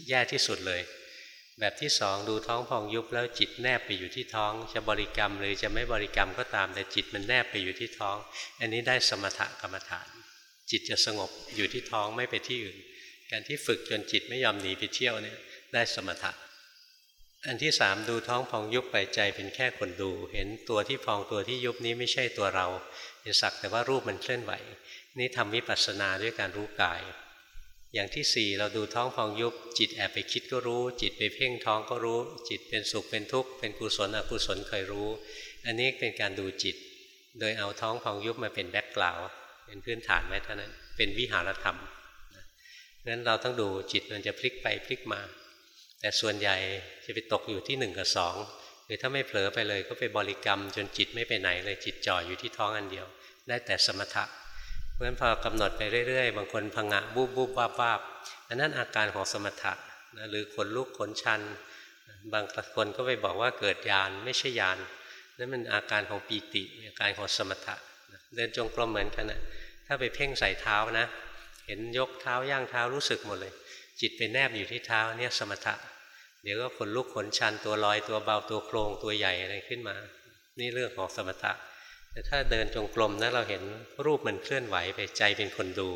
แย่ที่สุดเลย แบบที่สองดูท้องพองยุบแล้วจิตแนบไปอยู่ที่ท้อง จะบริกรรมหรือจะไม่บริกรรมก็ตาม แต่จิตมันแนบไปอยู่ที่ท้อง อันนี้ได้สมถกรรมฐาน จิตจะสงบอยู่ที่ท้องไม่ไปที่อื่น การที่ฝึกจนจิตไม่ยอมหนีไปเที่ยวเนี่ยได้สมถะอันที่สามดูท้องพองยุบไปใจเป็นแค่คนดู เห็นตัวที่พองตัวที่ยุบนี้ไม่ใช่ตัวเราเห็นสักแต่ว่ารูปมันเคลื่อนไหว นี่ทำวิปัสสนาด้วยการรู้กาย อย่างที่สี่เราดูท้องพองยุบ จิตแอบไปคิดก็รู้ จิตไปเพ่งท้องก็รู้ จิตเป็นสุขเป็นทุกข์เป็นกุศลอกุศลเคยรู้ อันนี้เป็นการดูจิต โดยเอาท้องพองยุบมาเป็น background เป็นพื้นฐานไว้เท่านั้น เป็นวิหารธรรมนั้นเราต้องดูจิตมันจะพลิกไปพลิกมา แต่ส่วนใหญ่จะไปตกอยู่ที่หนึ่งกับสองหรือถ้าไม่เผลอไปเลยก็ไปบริกรรมจนจิตไม่ไปไหนเลยจิตจ่ออยู่ที่ท้องอันเดียว ได้แต่สมถะ เพราะฉะนั้นพอกำหนดไปเรื่อยๆ บางคนพังะวูบวูบวาบวาบอันนั้นอาการของสมถะนะหรือขนลุกขนชัน บางคนก็ไปบอกว่าเกิดยานไม่ใช่ยานนั่นมันอาการของปีติอาการของสมถะเดินจงกรมเหมือนกันนะถ้าไปเพ่งใส่เท้านะ เห็นยกเท้าย่างเท้ารู้สึกหมดเลย จิตไปแนบอยู่ที่เท้าเนี่ยสมถะ เดี๋ยวก็ขนลุกขนชันตัวลอยตัวเบาตัวโครงตัวใหญ่อะไรขึ้นมา นี่เรื่องของสมถะ แต่ถ้าเดินจงกรมนะเราเห็นรูปมันเคลื่อนไหวไปใจเป็นคนดู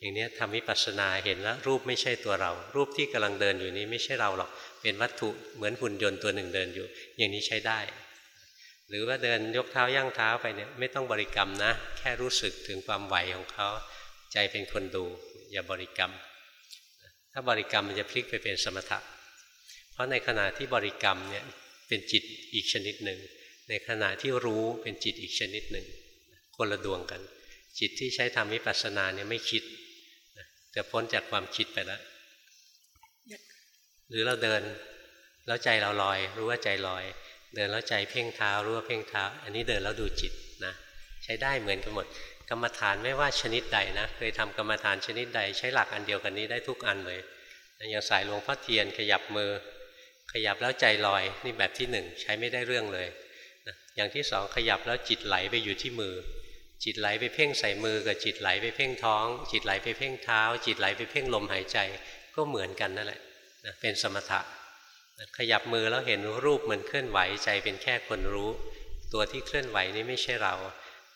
อย่างนี้ทำวิปัสสนาเห็นแล้วรูปไม่ใช่ตัวเรา รูปที่กำลังเดินอยู่นี้ไม่ใช่เราหรอกเป็นวัตถุเหมือนหุ่นยนต์ตัวหนึ่งเดินอยู่ อย่างนี้ใช้ได้ หรือว่าเดินยกเท้าย่างเท้าไปเนี่ยไม่ต้องบริกรรมนะ แค่รู้สึกถึงความไหวของเขาใจเป็นคนดู อย่าบริกรรม ถ้าบริกรรมมันจะพลิกไปเป็นสมถะเพราะในขณะที่บริกรรมเนี่ยเป็นจิตอีกชนิดหนึ่ง ในขณะที่รู้เป็นจิตอีกชนิดหนึ่ง คนละดวงกัน จิตที่ใช้ทำวิปัสสนาเนี่ยไม่คิดแต่พ้นจากความคิดไปแล้วหรือเราเดินแล้วใจเราลอย รู้ว่าใจลอย เดินแล้วใจเพ่งเท้ารู้ว่าเพ่งเท้า อันนี้เดินแล้วดูจิตนะใช้ได้เหมือนกันหมด กรรมฐานไม่ว่าชนิดใดนะเคยทำกรรมฐานชนิดใด ใช้หลักอันเดียวกันนี้ได้ทุกอันเลยอย่างสายหลวงพ่อเทียนขยับมือ ขยับแล้วใจลอย นี่แบบที่หนึ่งใช้ไม่ได้เรื่องเลย อย่างที่สองขยับแล้วจิตไหลไปอยู่ที่มือ จิตไหลไปเพ่งใส่มือกับจิตไหลไปเพ่งท้อง จิตไหลไปเพ่งเท้า จิตไหลไปเพ่งลมหายใจก็เหมือนกันนั่นแหละเป็นสมถะนะขยับมือแล้วเห็นรูปมันเคลื่อนไหวใจเป็นแค่คนรู้ ตัวที่เคลื่อนไหวนี่ไม่ใช่เรา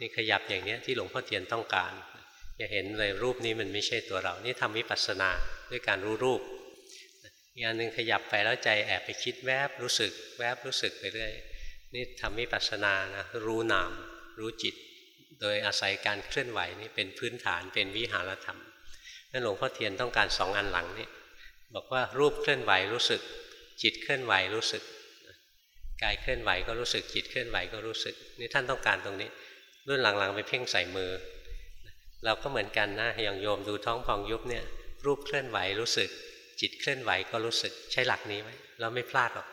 นี่ขยับอย่างนี้ที่หลวงพ่อเทียนต้องการจะเห็นเลยรูปนี้มันไม่ใช่ตัวเรา นี่ทำวิปัสสนาด้วยการรู้รูปอีกอันหนึ่งขยับไปแล้วใจแอบไปคิดแวบรู้สึก แวบรู้สึกไปเรื่อย นี่ทำวิปัสสนานะรู้นาม รู้จิต โดยอาศัยการเคลื่อนไหวนี่เป็นพื้นฐานเป็นวิหารธรรมนั่นหลวงพ่อเทียนต้องการสองอันหลังนี่บอกว่ารูปเคลื่อนไหวรู้สึก จิตเคลื่อนไหวรู้สึกกายเคลื่อนไหวก็รู้สึกจิตเคลื่อนไหวก็รู้สึกนี่ท่านต้องการตรงนี้ รุ่นหลังๆไปเพ่งใส่มือ เราก็เหมือนกันนะอย่างโยมดูท้องพองยุบเนี่ยรูปเคลื่อนไหวรู้สึก จิตเคลื่อนไหวก็รู้สึกใช้หลักนี้ไหมเราไม่พลาดหรอก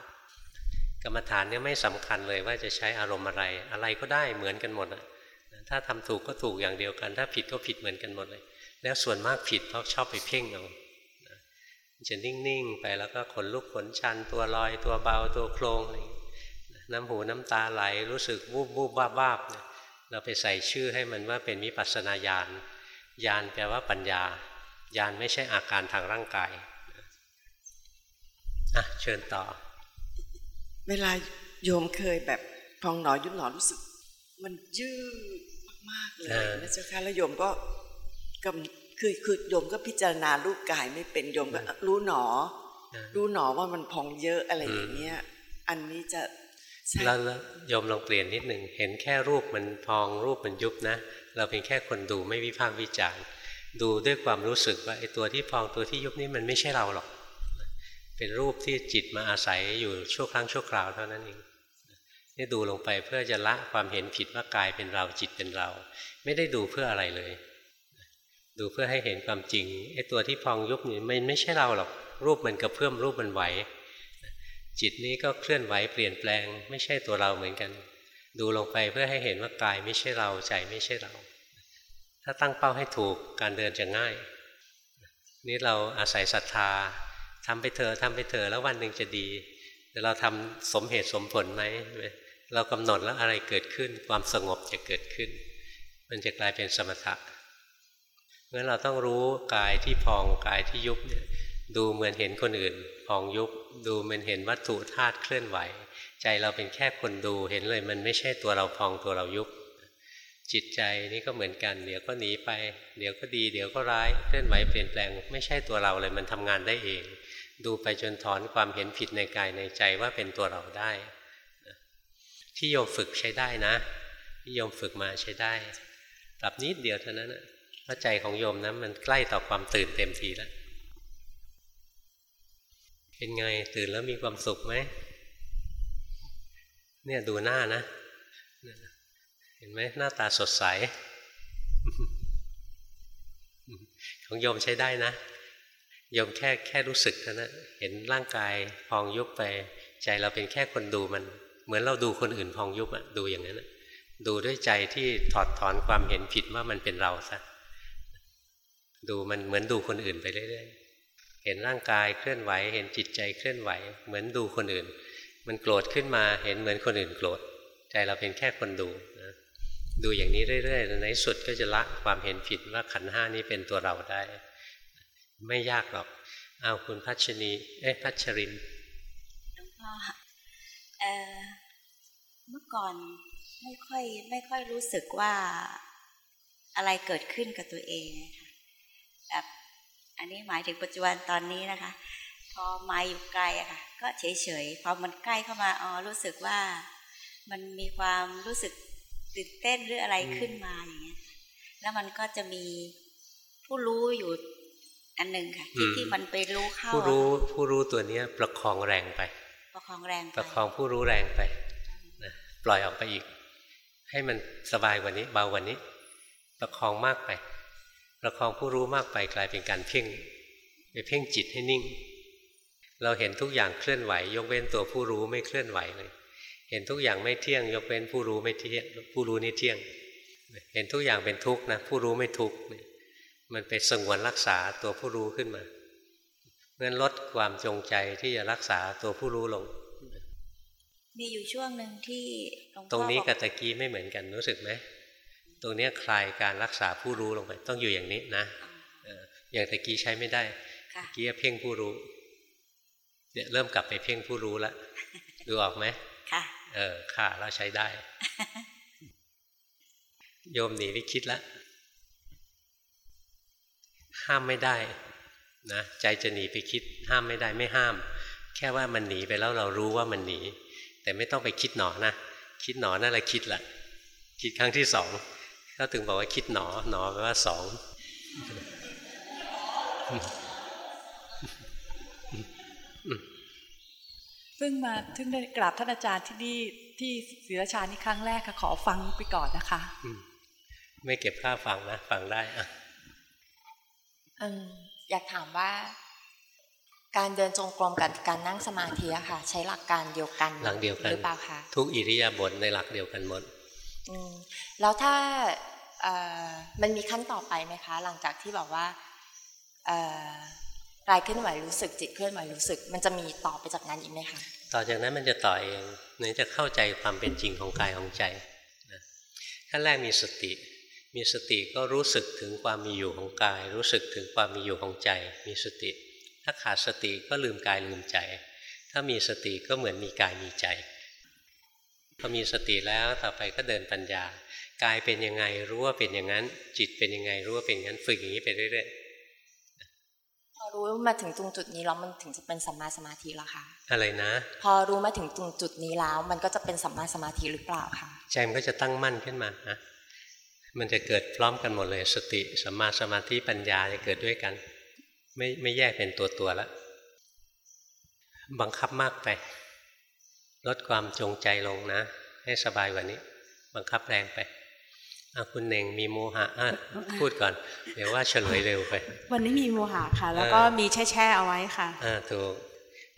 กรรมฐานเนี่ยไม่สำคัญเลยว่าจะใช้อารมณ์อะไร อะไรก็ได้เหมือนกันหมดถ้าทำถูกก็ถูกอย่างเดียวกัน ถ้าผิดก็ผิดเหมือนกันหมดเลย แล้วส่วนมากผิดเพราะชอบไปเพ่งเอาจะนิ่งๆไปแล้วก็ขนลุกขนชัน ตัวลอยตัวเบาตัวโครงน้ำหูน้ำตาไหลรู้สึกวูบวูบบ้าบ้าเราไปใส่ชื่อให้มันว่าเป็นวิปัสสนาญาณญาณแปลว่าปัญญาญาณไม่ใช่อาการทางร่างกายอะเชิญต่อ เวลาโยมเคยแบบพองหนอยุบหนอรู้สึก มันยืดมากๆเลยนะเจ้าค่ะแล้วโยมก็กำคือคือโยมก็พิจารณารูปกายไม่เป็นโยมก็รู้หนอ รู้หนอว่ามันพองเยอะอะไรอย่างเงี้ย อันนี้จะแล้วโยมลองเปลี่ยนนิดหนึ่งเห็นแค่รูปมันพองรูปมันยุบนะ เราเป็นแค่คนดูไม่วิพากษ์วิจารณ์ดูด้วยความรู้สึกว่าไอ้ตัวที่พองตัวที่ยุบนี่มันไม่ใช่เราหรอก เป็นรูปที่จิตมาอาศัยอยู่ชั่วครั้งชั่วคราวเท่านั้นเองนี่ดูลงไปเพื่อจะละความเห็นผิดว่ากายเป็นเราจิตเป็นเรา ไม่ได้ดูเพื่ออะไรเลย ดูเพื่อให้เห็นความจริงไอ้ตัวที่พองยุบนี่มันไม่ใช่เราหรอกรูปมันกระเพื่อมรูปมันไหว จิตนี้ก็เคลื่อนไหวเปลี่ยนแปลง ไม่ใช่ตัวเราเหมือนกัน ดูลงไปเพื่อให้เห็นว่ากายไม่ใช่เราใจไม่ใช่เรา ถ้าตั้งเป้าให้ถูกการเดินจะง่าย นี่เราอาศัยศรัทธา ทำไปเถอะทำไปเถอะแล้ววันหนึ่งจะดีแต่เราทำสมเหตุสมผลไหมเรากำหนดแล้วอะไรเกิดขึ้น ความสงบจะเกิดขึ้น มันจะกลายเป็นสมถะเพราะเราต้องรู้กายที่พองกายที่ยุบเนี่ยดูเหมือนเห็นคนอื่นพองยุบดูเหมือนเห็นวัตถุธาตุเคลื่อนไหว ใจเราเป็นแค่คนดูเห็นเลย มันไม่ใช่ตัวเราพองตัวเรายุบจิตใจนี่ก็เหมือนกัน เดี๋ยวก็หนีไป เดี๋ยวก็ดี เดี๋ยวก็ร้ายเคลื่อนไหวเปลี่ยนแปลง ไม่ใช่ตัวเราเลยมันทำงานได้เอง ดูไปจนถอนความเห็นผิดในกายในใจว่าเป็นตัวเราได้ ที่โยมฝึกใช้ได้นะ ที่โยมฝึกมาใช้ได้ปรับนิดเดียวเท่านั้นนะพระใจของโยมนะมันใกล้ต่อความตื่นเต็มทีแล้ว เป็นไงตื่นแล้วมีความสุขไหมเนี่ยดูหน้านะ เห็นไหมหน้าตาสดใส ของโยมใช้ได้นะ โยมแค่แค่รู้สึกเท่านั้นเห็นร่างกายพองยุบไป ใจเราเป็นแค่คนดูมัน เหมือนเราดูคนอื่นพองยุบอะดูอย่างนั้นดูด้วยใจที่ถอดถอนความเห็นผิดว่ามันเป็นเราซะดูมันเหมือนดูคนอื่นไปเรื่อยๆเห็นร่างกายเคลื่อนไหว เห็นจิตใจเคลื่อนไหว เหมือนดูคนอื่น มันโกรธขึ้นมาเห็นเหมือนคนอื่นโกรธใจเราเป็นแค่คนดูนะดูอย่างนี้เรื่อยๆในสุดก็จะละความเห็นผิดว่าขันห้านี้เป็นตัวเราได้ ไม่ยากหรอก เอาคุณพัชนี เอ๊ะพัชรินพ่อเอ่อเมื่อก่อนไม่ค่อยไม่ค่อยรู้สึกว่าอะไรเกิดขึ้นกับตัวเองค่ะแบบอันนี้หมายถึงปัจจุบันตอนนี้นะคะ พอมาอยู่ไกลอะค่ะ ก็เฉยเฉยๆพอมันใกล้เข้ามาอ๋อรู้สึกว่า มันมีความรู้สึกตื่นเต้นหรืออะไรขึ้นมาอย่างเงี้ยแล้วมันก็จะมีผู้รู้อยู่ อันหนึ่งค่ะที่อืมที่มันไปรู้เข้าผู้รู้อะผู้รู้ตัวเนี้ยประคองแรงไป ประคองแรงไปประคองผู้รู้แรงไปนะปล่อยออกไปอีก ให้มันสบายกว่านี้ เบากว่านี้ ประคองมากไป ประคองผู้รู้มากไปกลายเป็นการเพ่งไปเพ่งจิตให้นิ่ง เราเห็นทุกอย่างเคลื่อนไหวยกเว้นตัวผู้รู้ไม่เคลื่อนไหวเลยเห็นทุกอย่างไม่เที่ยง ยกเว้นผู้รู้ไม่เที่ยงผู้รู้นี่เที่ยง เห็นทุกอย่างเป็นทุกข์นะผู้รู้ไม่ทุกข์เนี่ย มันไปสงวนรักษาตัวผู้รู้ขึ้นมาเมื่อลดความจงใจที่จะรักษาตัวผู้รู้ลง มีอยู่ช่วงหนึ่งที่หลวงพ่อตรงนี้บอกับตะกี้ไม่เหมือนกันรู้สึกไหมตรงเนี้ยคลายการรักษาผู้รู้ลงไป ต้องอยู่อย่างนี้นะเอออย่างตะกี้ใช้ไม่ได้ค่ะตะกี้เพ่งผู้รู้เนี่ยเริ่มกลับไปเพ่งผู้รู้แล้วดูออกไหมค่ะเออค่ะเราใช้ได้ โยมหนีไปคิดแล้ว ห้ามไม่ได้นะใจจะหนีไปคิดห้ามไม่ได้ไม่ห้าม แค่ว่ามันหนีไปแล้วเรารู้ว่ามันหนี แต่ไม่ต้องไปคิดหนอนะคิดหนอนั่นแหละคิดละคิดครั้งที่สองเขาถึงบอกว่าคิดหนอหนอแปลว่าสองเพิ่งมาเพิ่งได้กราบท่านอาจารย์ที่นี่ที่ศรีราชานี่ครั้งแรกค่ะขอฟังไปก่อนนะคะอืมไม่เก็บค่าฟังนะ ฟังได้อะ เอิ่มอยากถามว่า การเดินจงกรมกับการนั่งสมาธิอะค่ะ ใช้หลักการเดียวกันหลักเดียวกันหรือเปล่าคะทุกอิริยาบถในหลักเดียวกันหมดอืมแล้วถ้าเอ่อมันมีขั้นต่อไปไหมคะ หลังจากที่บอกว่าเอ่อกายเคลื่อนไหวรู้สึกจิตเคลื่อนไหวรู้สึก มันจะมีต่อไปจากนั้นอีกไหมคะต่อจากนั้นมันจะต่อเองมันจะเข้าใจความเป็นจริงของกายของใจนะขั้นแรกมีสติ มีสติก็รู้สึกถึงความมีอยู่ของกาย รู้สึกถึงความมีอยู่ของใจ มีสติ ถ้าขาดสติก็ลืมกายลืมใจ ถ้ามีสติก็เหมือนมีกายมีใจพอมีสติแล้วต่อไปก็เดินปัญญากายเป็นยังไงรู้ว่าเป็นอย่างนั้น จิตเป็นยังไงรู้ว่าเป็นอย่างนั้นฝึกอย่างนี้ไปเรื่อยพอรู้มาถึงตรงจุดนี้แล้วมันถึงจะเป็นสัมมาสมาธิแล้วค่ะๆอะไรนะ พอรู้มาถึงตรงจุดนี้แล้ว มันก็จะเป็นสัมมาสมาธิหรือเปล่าคะใจมันก็จะตั้งมั่นขึ้นมานะ มันจะเกิดพร้อมกันหมดเลย สติสัมมาสมาธิปัญญาจะเกิดด้วยกัน ไม่ไม่แยกเป็นตัวตัวแล้วบังคับมากไป ลดความจงใจลงนะ ให้สบายกว่านี้ บังคับแรงไปอาคุณเน่งมีโมหะอะพูดก่อน เดี๋ยวว่าเฉลยเร็วไป วันนี้มีโมหะค่ะ แล้วก็เออมีแช่แช่ๆเอาไว้ค่ะอ่าถูก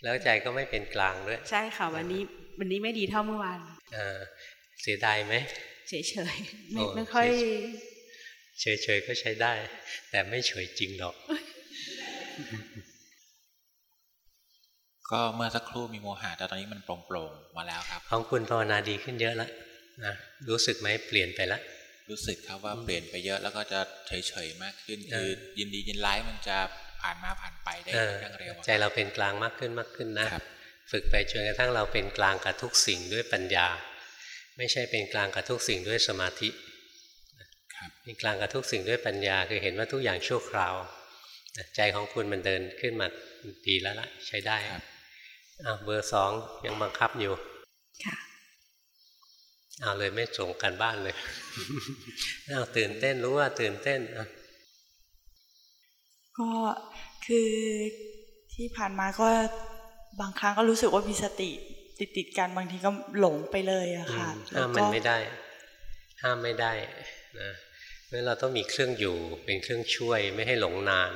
แล้วใจก็ไม่เป็นกลางด้วย ใช่ค่ะ วันนี้วันนี้ไม่ดีเท่าเมื่อวานอ่าเสียดายไหม เฉยๆไม่โอ้ไม่ค่อย เฉยๆก็ใช้ได้ แต่ไม่เฉยจริงหรอก ก็เมื่อสักครู่มีโมหะแต่ตอนนี้มันโปร่งๆมาแล้วครับของคุณภาวนาดีขึ้นเยอะแล้วนะรู้สึกไหมเปลี่ยนไปแล้วรู้สึกครับว่าเปลี่ยนไปเยอะแล้วก็จะเฉยๆมากขึ้นเออคือยินดียินร้ายมันจะผ่านมาผ่านไปได้เออค่อนข้างเร็วอะใจเราเป็นกลางมากขึ้นมากขึ้นนะ ฝึกไปจนกระทั่งเราเป็นกลางกับทุกสิ่งด้วยปัญญา ไม่ใช่เป็นกลางกับทุกสิ่งด้วยสมาธิครับเป็นกลางกับทุกสิ่งด้วยปัญญาคือเห็นว่าทุกอย่างชั่วคราวใจของคุณมันเดินขึ้นมาดีแล้วล่ะ ใช้ได้ครับอ้าวเบอร์สองยังบังคับอยู่ ค่ะอ้าวเลยไม่ส่งกันบ้านเลยอ้าวตื่นเต้นรู้ว่าตื่นเต้นอะก็คือที่ผ่านมาก็บางครั้งก็รู้สึกว่ามีสติ ติดติดๆกันบางทีก็หลงไปเลยอะค่ะอืมแล้วห้ามก็มันไม่ได้ ห้ามไม่ได้นะเพราะฉะนั้นเราต้องมีเครื่องอยู่เป็นเครื่องช่วยไม่ให้หลงนาน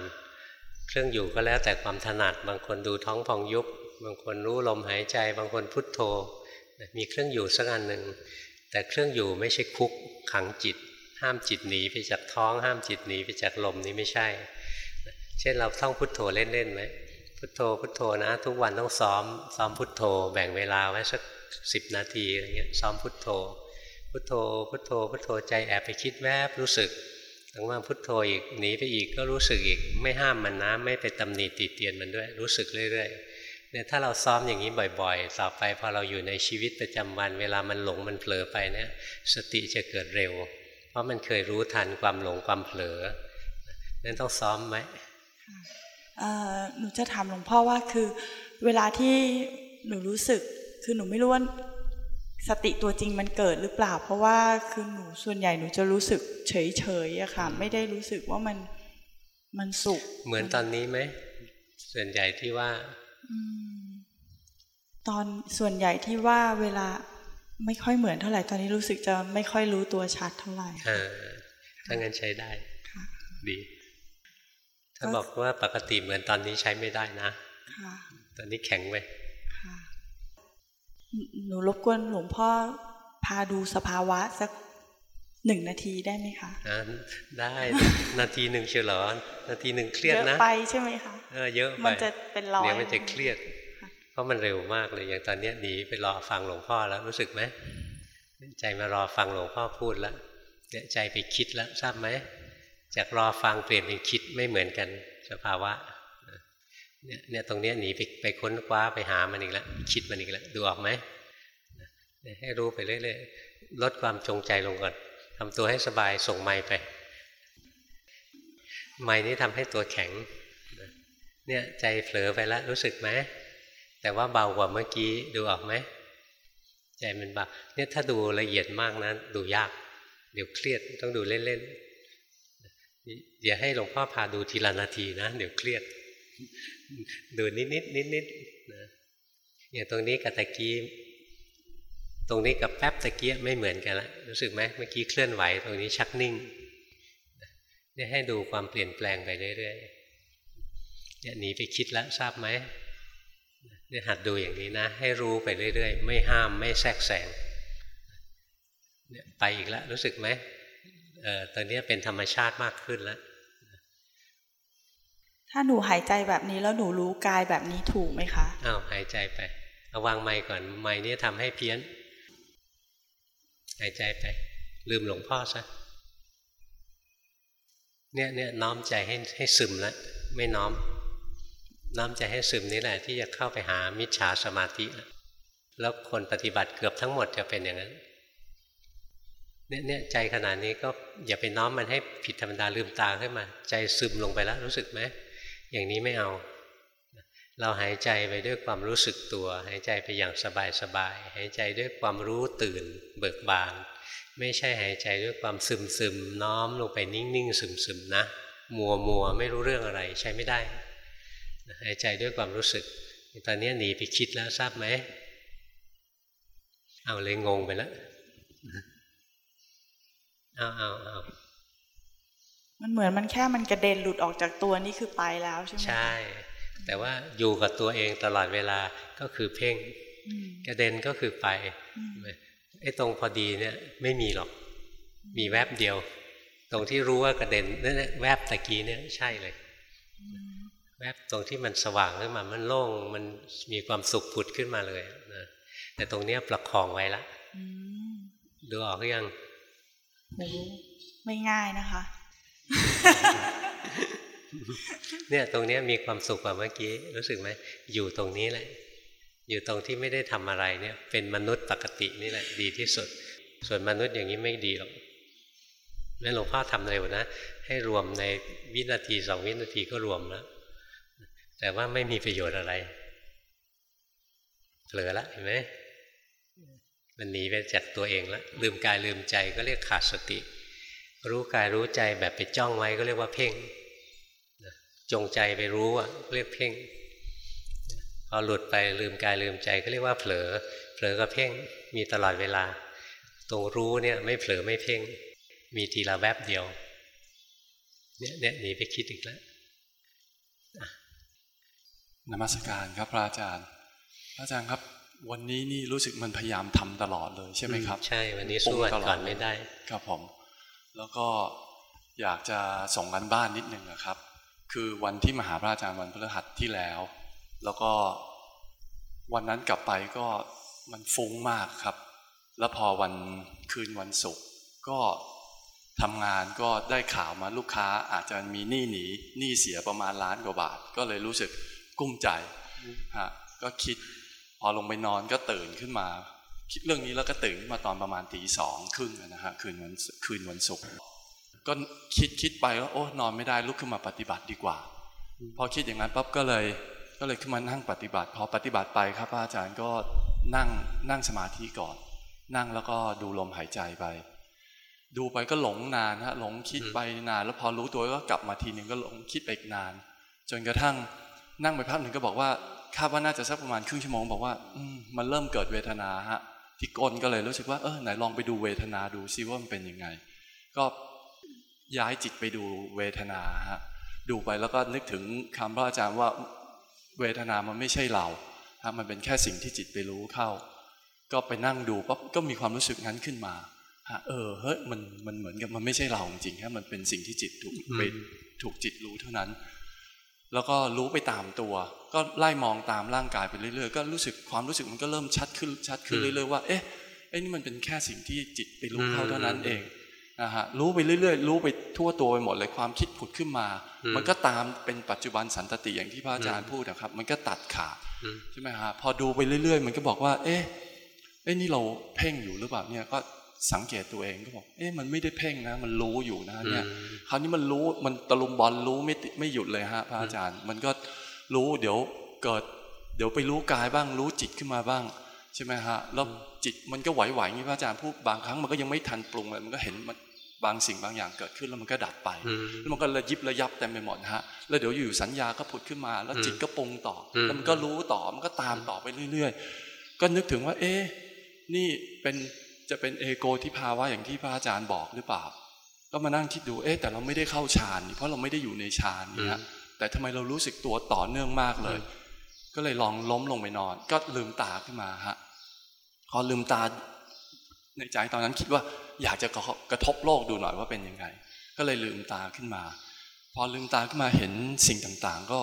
เครื่องอยู่ก็แล้วแต่ความถนัด บางคนดูท้องพองยุบบางคนรู้ลมหายใจ บางคนพุทโธนะมีเครื่องอยู่สักอันหนึ่งแต่เครื่องอยู่ไม่ใช่คุกขังจิต ห้ามจิตหนีไปจากท้อง ห้ามจิตหนีไปจากลมนี่ไม่ใช่ เช่นเราท่องพุทโธเล่นๆไหม พุทโธพุทโธนะ ทุกวันต้องซ้อม ซ้อมพุทโธ แบ่งเวลาไว้สักสิบนาทีอะไรเงี้ยซ้อมพุทโธ พุทโธ พุทโธ พุทโธใจแอบไปคิดแวบรู้สึกหลังว่าพุทโธอีกหนีไปอีกก็รู้สึกอีกไม่ห้ามมันนะไม่ไปตำหนิติเตียนมันด้วย รู้สึกเรื่อยๆเนี่ยถ้าเราซ้อมอย่างนี้บ่อยๆ ต่อไปพอเราอยู่ในชีวิตประจำวัน เวลามันหลงมันเผลอไปเนี่ยสติจะเกิดเร็ว เพราะมันเคยรู้ทันความหลงความเผลอนั่นต้องซ้อมไหม หนูจะถามหลวงพ่อว่าคือเวลาที่หนูรู้สึก คือหนูไม่รู้ว่าสติตัวจริงมันเกิดหรือเปล่า เพราะว่าคือหนูส่วนใหญ่หนูจะรู้สึกเฉยๆอะค่ะ ไม่ได้รู้สึกว่ามันมันสุข เหมือนตอนนี้ไหมส่วนใหญ่ที่ว่าตอนส่วนใหญ่ที่ว่าเวลาไม่ค่อยเหมือนเท่าไหร่ตอนนี้รู้สึกจะไม่ค่อยรู้ตัวชัดเท่าไหร่ถ้างั้นใช้ได้ดี ถ้าบอกว่าปกติเหมือนตอนนี้ใช้ไม่ได้นะตอนนี้แข็งไปหนูรบกวนหลวงพ่อพาดูสภาวะสักหนึ่งนาทีได้ไหมคะได้นาทีหนึ่งเชียวหรอ นาทีหนึ่งเครียดนะเยอะไปใช่ไหมคะเออเยอะไปมันจะเป็นร้อยเดี๋ยวมันจะเครียด เพราะมันเร็วมากเลยอย่างตอนนี้หนีไปรอฟังหลวงพ่อแล้วรู้สึกไหมใจมารอฟังหลวงพ่อพูดแล้วเนี่ยใจไปคิดแล้วทราบไหม จากรอฟังเปลี่ยนเป็นคิดไม่เหมือนกันสภาวะเนี่ยเนี่ยตรงนี้หนีไปไปค้นคว้าไปหามันอีกแล้วคิดมันอีกแล้วดูออกไหมให้รู้ไปเรื่อยๆลดความจงใจลงก่อนทำตัวให้สบายส่งไม้ไป ไม้นี้ทำให้ตัวแข็งเนี่ยใจเผลอไปแล้วรู้สึกไหมแต่ว่าเบากว่าเมื่อกี้ดูออกไหมใจมันเบาเนี่ยถ้าดูละเอียดมากนะดูยาก เดี๋ยวเครียดต้องดูเล่นๆ อย่าให้หลวงพ่อพาดูทีละนาทีนะ เดี๋ยวเครียด ดูนิดนิดนิดนิดนะอย่างตรงนี้กับตะกี้ตรงนี้กับแป๊บตะเกียไม่เหมือนกันละรู้สึกไหมเมื่อกี้เคลื่อนไหวตรงนี้ชักนิ่งนี่ให้ดูความเปลี่ยนแปลงไปเรื่อยๆเนี่ยหนีไปคิดแล้วทราบไหมเนี่ยหัดดูอย่างนี้นะ ให้รู้ไปเรื่อยๆ ไม่ห้ามไม่แทรกแซงเนี่ยไปอีกแล้วรู้สึกไหม เออตอนนี้เป็นธรรมชาติมากขึ้นแล้ว ถ้าหนูหายใจแบบนี้แล้วหนูรู้กายแบบนี้ถูกไหมคะอ้าวหายใจไปเอาวางไม้ก่อนไม้นี้ทำให้เพี้ยน หายใจไป ลืมหลวงพ่อซะเนี่ยเนี่ยน้อมใจให้ให้ซึมแล้วไม่น้อม น้อมใจให้ซึมนี่แหละ ที่จะเข้าไปหามิจฉาสมาธิ แล้วคนปฏิบัติเกือบทั้งหมดจะเป็นอย่างนั้น เนี่ยใจขนาดนี้ก็อย่าไปน้อมมันให้ผิดธรรมดาลืมตาขึ้นมา ใจซึมลงไปแล้วรู้สึกไหมอย่างนี้ไม่เอา เราหายใจไปด้วยความรู้สึกตัว หายใจไปอย่างสบายๆหายใจด้วยความรู้ตื่นเบิกบาน ไม่ใช่หายใจด้วยความซึมซึมน้อมลงไปนิ่งๆซึมซึมนะ มัวมัวไม่รู้เรื่องอะไรใช้ไม่ได้ หายใจด้วยความรู้สึก ตอนนี้หนีไปคิดแล้วทราบไหมเอาเลยงงไปแล้ว เอาเอาเอามันเหมือนมันแค่มันกระเด็นหลุดออกจากตัวนี่คือไปแล้วใช่ไหมใช่ แต่ว่าอยู่กับตัวเองตลอดเวลาก็คือเพ่งกระเด็นก็คือไปไอ้ตรงพอดีเนี่ยไม่มีหรอก มีแวบเดียว ตรงที่รู้ว่ากระเด็นนั่นแวบตะกี้เนี่ยใช่เลย แวบตรงที่มันสว่างขึ้นมามันโล่งมันมีความสุขผุดขึ้นมาเลยนะแต่ตรงเนี้ยประคองไว้ละดูออกหรือยัง ไม่ง่ายนะคะ เนี่ยตรงนี้มีความสุขกว่าเมื่อกี้ รู้สึกไหมอยู่ตรงนี้แหละ อยู่ตรงที่ไม่ได้ทำอะไรเนี่ย เป็นมนุษย์ปกตินี่แหละ ดีที่สุด ส่วนมนุษย์อย่างนี้ไม่ดีหรอกแม่หลวงพ่อทำเร็วนะ ให้รวมในวินาทีสองวินาทีก็รวมแล้วแต่ว่าไม่มีประโยชน์อะไรเผลอละเห็นไหม มันหนีไปจากตัวเองแล้วลืมกายลืมใจก็เรียกขาดสติ รู้กายรู้ใจแบบไปจ้องไว้ก็เรียกว่าเพ่งจงใจไปรู้อะเรียกเพ่งพอหลุดไปลืมกายลืมใจก็เรียกว่าเผลอ เผลอกับเพ่งมีตลอดเวลา ตรงรู้เนี่ยไม่เผลอไม่เพ่ง มีทีละแวบเดียวเนี่ยเนี่ยหนีไปคิดอีกแล้วนมัสการครับพระอาจารย์พระอาจารย์ครับ วันนี้นี่รู้สึกมันพยายามทำตลอดเลยใช่ไหมครับ ใช่ วันนี้สู้ก่อนไม่ได้ ครับผม แล้วก็อยากจะส่งกันบ้านนิดนึงนะครับ คือวันที่มาหาพระอาจารย์วันพฤหัสที่แล้ว แล้วก็วันนั้นกลับไปก็มันฟุ้งมากครับ แล้วพอวันคืนวันศุกร์ก็ทำงานก็ได้ข่าวมาลูกค้าอาจจะมีหนี้หนีหนี้เสียประมาณล้านกว่าบาท ก็เลยรู้สึกกุ้มใจฮะก็คิดพ อลงไปนอนก็ตื่นขึ้นมา คิดเรื่องนี้แล้วก็ตื่นขึ้นมาตอนประมาณตีสองครึ่งนะฮะคืนวันคืนวันศุกร์ก็คิดคิดไปว่าโอ้นอนไม่ได้ลุกขึ้นมาปฏิบัติดีกว่า พอคิดอย่างนั้นปั๊บก็เลยก็เลยขึ้นมานั่งปฏิบัติ พอปฏิบัติไปครับอาจารย์ก็นั่งนั่งสมาธิก่อน นั่งแล้วก็ดูลมหายใจไป ดูไปก็หลงนานฮะหลงคิดไปนาน แล้วพอรู้ตัวก็กลับมาทีหนึ่งก็หลงคิดไปอีกนาน จนกระทั่งนั่งไปพักหนึ่งก็บอกว่า คาดว่าน่าจะสักประมาณครึ่งชั่วโมงบอกว่าอืมันเริ่มเกิดเวทนาฮะที่ก้นก็เลยรู้สึกว่าเออไหนลองไปดูเวทนาดูซิว่ามันเป็นยังไง ก็ย้ายจิตไปดูเวทนาฮะดูไปแล้วก็นึกถึงคำพระอาจารย์ว่าเวทนามันไม่ใช่เราฮะมันเป็นแค่สิ่งที่จิตไปรู้เข้า ก็ไปนั่งดูปั๊บก็มีความรู้สึกนั้นขึ้นมาฮะเออเฮ้ยมันมันเหมือนกับมันไม่ใช่เราจริงฮะมันเป็นสิ่งที่จิตถูกไปถูกจิตรู้เท่านั้น แล้วก็รู้ไปตามตัว ก็ไล่มองตามร่างกายไปเรื่อยๆ ก็รู้สึกความรู้สึกมันก็เริ่มชัดขึ้นชัดขึ้นเรื่อยๆว่าเอ๊ะไอ้นี่มันเป็นแค่สิ่งที่จิตไปรู้เข้าเท่านั้นเองนะฮะรู้ไปเรื่อยๆ รู้ไปทั่วตัวไปหมดเลยความคิดผุดขึ้นมา มันก็ตามเป็นปัจจุบันสันตติอย่างที่พระอาจารย์พูดนะครับ มันก็ตัดขาดใช่ไหมฮะพอดูไปเรื่อย ๆ มันก็บอกว่า เอ๊ะเอ้นี่เราเพ่งอยู่หรือเปล่าเนี่ยก็ สังเกตตัวเองก็บอกเอ๊ะมันไม่ได้เพ่งนะ มันรู้อยู่นะเนี่ยคราวนี้มันรู้มันตะลุมบอลรู้ไม่ไม่หยุดเลยฮะพระอาจารย์ มันก็รู้เดี๋ยวเกิด เดี๋ยวไปรู้กายบ้างรู้จิตขึ้นมาบ้างใช่ไหมฮะแล้วจิตมันก็ไหวๆอย่างที่พระอาจารย์พูดบางครั้งมันก็ยังไม่ทันปรุงเลยมันก็เห็นมันบางสิ่งบางอย่างเกิดขึ้นแล้วมันก็ดับไป แล้วมันก็ระยิบระยับเต็มไปหมดฮะแล้วเดี๋ยวอยู่สัญญาก็ผุดขึ้นมา แล้วจิตก็ปรุงต่อ แล้วมันก็รู้ต่อมันก็ตามต่อไปเรื่อย ๆ ก็นึกถึงว่า เอ๊ะนี่เป็น จะเป็นเอโกที่ภาวะอย่างที่พระอาจารย์บอกหรือเปล่า ก็มานั่งคิดดูเอ๊ะแต่เราไม่ได้เข้าฌานเพราะเราไม่ได้อยู่ในฌานเนี่ยแต่ทำไมเรารู้สึกตัวต่อเนื่องมากเลย ก็เลยลองล้มลงไปนอน ก็ลืมตาขึ้นมาฮะพอลืมตาในใจตอนนั้นคิดว่าอยากจะกระทบโลกดูหน่อยว่าเป็นยังไง ก็เลยลืมตาขึ้นมา พอลืมตาขึ้นมาเห็นสิ่งต่างๆ ก็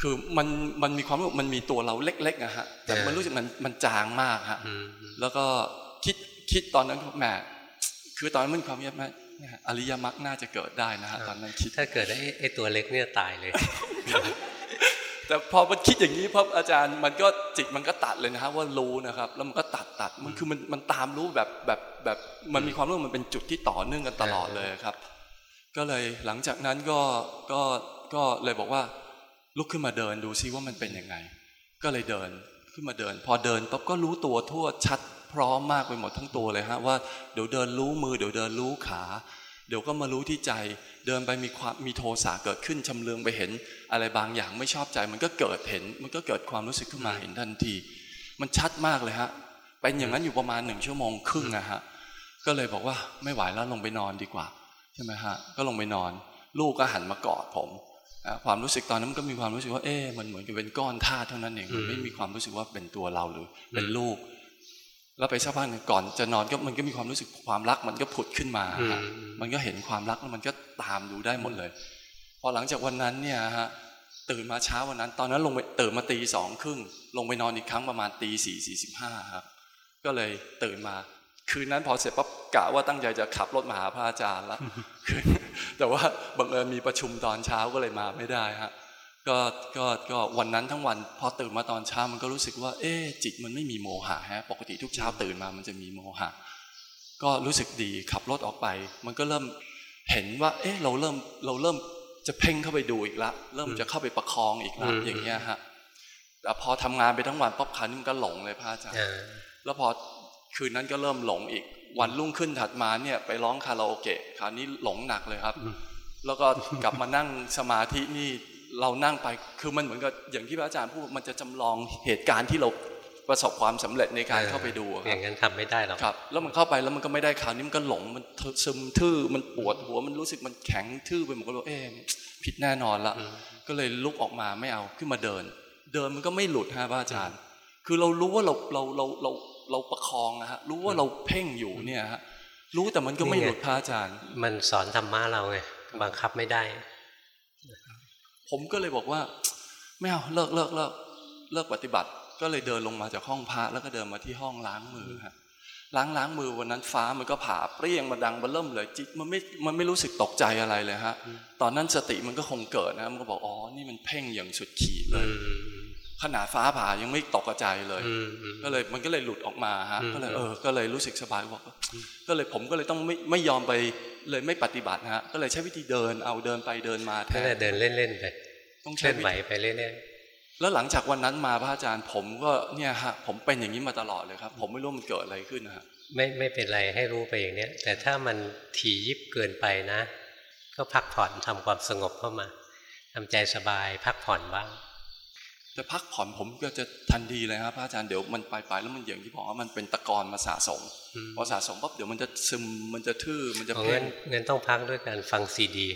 คือมันมันมีความรู้มันมีตัวเราเล็กๆนะฮะแต่มันรู้สึกมันมันจางมากฮะแล้วก็ คิดคิดตอนนั้นแหมคือตอนนั้นมันความเงียบไหมอริยมรรคน่าจะเกิดได้นะฮะตอนนั้นคิดถ้าเกิดไอ้ตัวเล็กเนี่ยตายเลย แต่พอมันคิดอย่างนี้พออาจารย์มันก็จิตมันก็ตัดเลยนะฮะว่ารู้นะครับ แล้วมันก็ตัดตัดมันคือมันมันตามรู้แบบแบบแบบมันมีความรู้มันเป็นจุดที่ต่อเนื่องกันตลอดเลยครับ ก็เลยหลังจากนั้นก็ก็ก็เลยบอกว่า ลุกขึ้นมาเดินดูซิว่ามันเป็นยังไง ก็เลยเดินขึ้นมาเดิน พอเดินปั๊บก็รู้ตัวทั่วชัด พร้อมมากไปหมดทั้งตัวเลยฮะว่าเดี๋ยวเดินรู้มือ เดี๋ยวเดินรู้ขา เดี๋ยวก็มารู้ที่ใจ เดินไปมีความมีโทสะเกิดขึ้นชำเลืองไปเห็น อะไรบางอย่างไม่ชอบใจ มันก็เกิดเห็น มันก็เกิดความรู้สึกขึ้นมาเห็นทันที มันชัดมากเลยฮะเป็นอย่างนั้นอยู่ประมาณหนึ่งชั่วโมงครึ่งอะฮะก็เลยบอกว่าไม่ไหวแล้วลงไปนอนดีกว่าใช่ไหมฮะก็ลงไปนอน ลูกก็หันมากอดผมความรู้สึกตอนนั้นก็มีความรู้สึกว่าเอ๊ะมันเหมือนกับเป็นก้อนธาตุเท่านั้นเองมันไม่มีความรู้สึกว่าเป็นตัวเราหรือเป็นลูก แล้วไปสักพักหนึ่งก่อนจะนอนก็มันก็มีความรู้สึกความรักมันก็ผุดขึ้นมา มันก็เห็นความรักแล้วมันก็ตามดูได้หมดเลย พอหลังจากวันนั้นเนี่ยฮะตื่นมาเช้าวันนั้น ตอนนั้นลงไปตื่นมาตีสองครึ่งลงไปนอนอีกครั้งประมาณตีสี่สี่สิบห้าครับ ก็เลยตื่นมา คืนนั้นพอเสร็จปั๊บกะว่าตั้งใจจะขับรถมาหาพระอาจารย์ละแต่ว่าบังเอิญมีประชุมตอนเช้าก็เลยมาไม่ได้ฮะ ก็ก็ก็วันนั้นทั้งวันพอตื่นมาตอนเช้ามันก็รู้สึกว่า เอ๊จิตมันไม่มีโมหะฮะปกติทุกเช้าตื่นมามันจะมีโมหะ ก็รู้สึกดีขับรถออกไป มันก็เริ่มเห็นว่า เอ๊ะเราเริ่มเราเริ่มจะเพ่งเข้าไปดูอีกละเริ่มจะเข้าไปประคองอีกละอย่างเงี้ยฮะแต่พอทำงานไปทั้งวันป๊อบคันมันก็หลงเลยพระอาจารย์แล้วพอคืนนั้นก็เริ่มหลงอีก วันรุ่งขึ้นถัดมาเนี่ยไปร้องคาราโอเกะคราวนี้หลงหนักเลยครับ แล้วก็กลับมานั่งสมาธินี่ เรานั่งไปคือมันเหมือนกับอย่างที่พระอาจารย์พูดมันจะจำลองเหตุการณ์ที่เราประสบความสำเร็จในการเข้าไปดูครับอย่างนั้นทำไม่ได้หรอกครับ แล้วมันเข้าไปแล้วมันก็ไม่ได้คราวนี้มันก็หลงมันซึมทื่อมันปวดหัวมันรู้สึกมันแข็งทื่อไปหมดก็เลยเอ๊ผิดแน่นอนละก็เลยลุกออกมาไม่เอาขึ้นมาเดิน เดินมันก็ไม่หลุดฮะพระอาจารย์ คือเรารู้ว่าเราเราเราเราเราประคองนะฮะรู้ว่าเราเพ่งอยู่เนี่ยฮะรู้แต่มันก็ไม่หลุดพระอาจารย์ มันสอนธรรมะเราไงบังคับไม่ได้ ผมก็เลยบอกว่าไม่เอาเลิกเลิกเลิกเลิกปฏิบัติ ก็เลยเดินลงมาจากห้องพระแล้วก็เดินมาที่ห้องล้างมือฮะล้างล้างมือวันนั้นฟ้ามันก็ผ่าเปรี้ยงมาดังมาเริ่มเลยจิตมันไม่มันไม่รู้สึกตกใจอะไรเลยฮะตอนนั้นสติมันก็คงเกิดนะมันก็บอกอ๋อนี่มันเพ่งอย่างสุดขีดเลย ขนาดฟ้าผ่ายังไม่ตกกระจายเลยอืมอืมก็เลยมันก็เลยหลุดออกมาฮะอืมก็เลยเออก็เลยรู้สึกสบายบอกว่าก็เลยผมก็เลยต้องไม่ไม่ยอมไปเลยไม่ปฏิบัตินะฮะก็เลยใช้วิธีเดินเอาเดินไปเดินมาแทนั่นนแหละเดินเล่นๆไปต้องเคใช้ลื่อนไหวไปเรื่อยแล้วหลังจากวันนั้นมาพระอาจารย์ผมก็เนี่ยฮะผมเป็นอย่างนี้มาตลอดเลยครับ ผมไม่รู้มันเกิดอะไรขึ้นนะฮะๆไม่ไม่เป็นไรให้รู้ไปอย่างเนี้ย แต่ถ้ามันถี่ยิบเกินไปนะ ก็พักผ่อนทำความสงบเข้ามาทำใจสบายพักผ่อนบ้าง แต่พักผ่อนผมก็จะทันทีเลยครับพระอาจารย์เดี๋ยวมันไปไปแล้วมันอย่างที่บอกว่ามันเป็นตะกอนมาสะสมอืมพอสะสมปั๊บเดี๋ยวมันจะซึมมันจะทื่อมันจะเพราะเพ่งั้งนงั้นต้องพักด้วยการฟังซีดี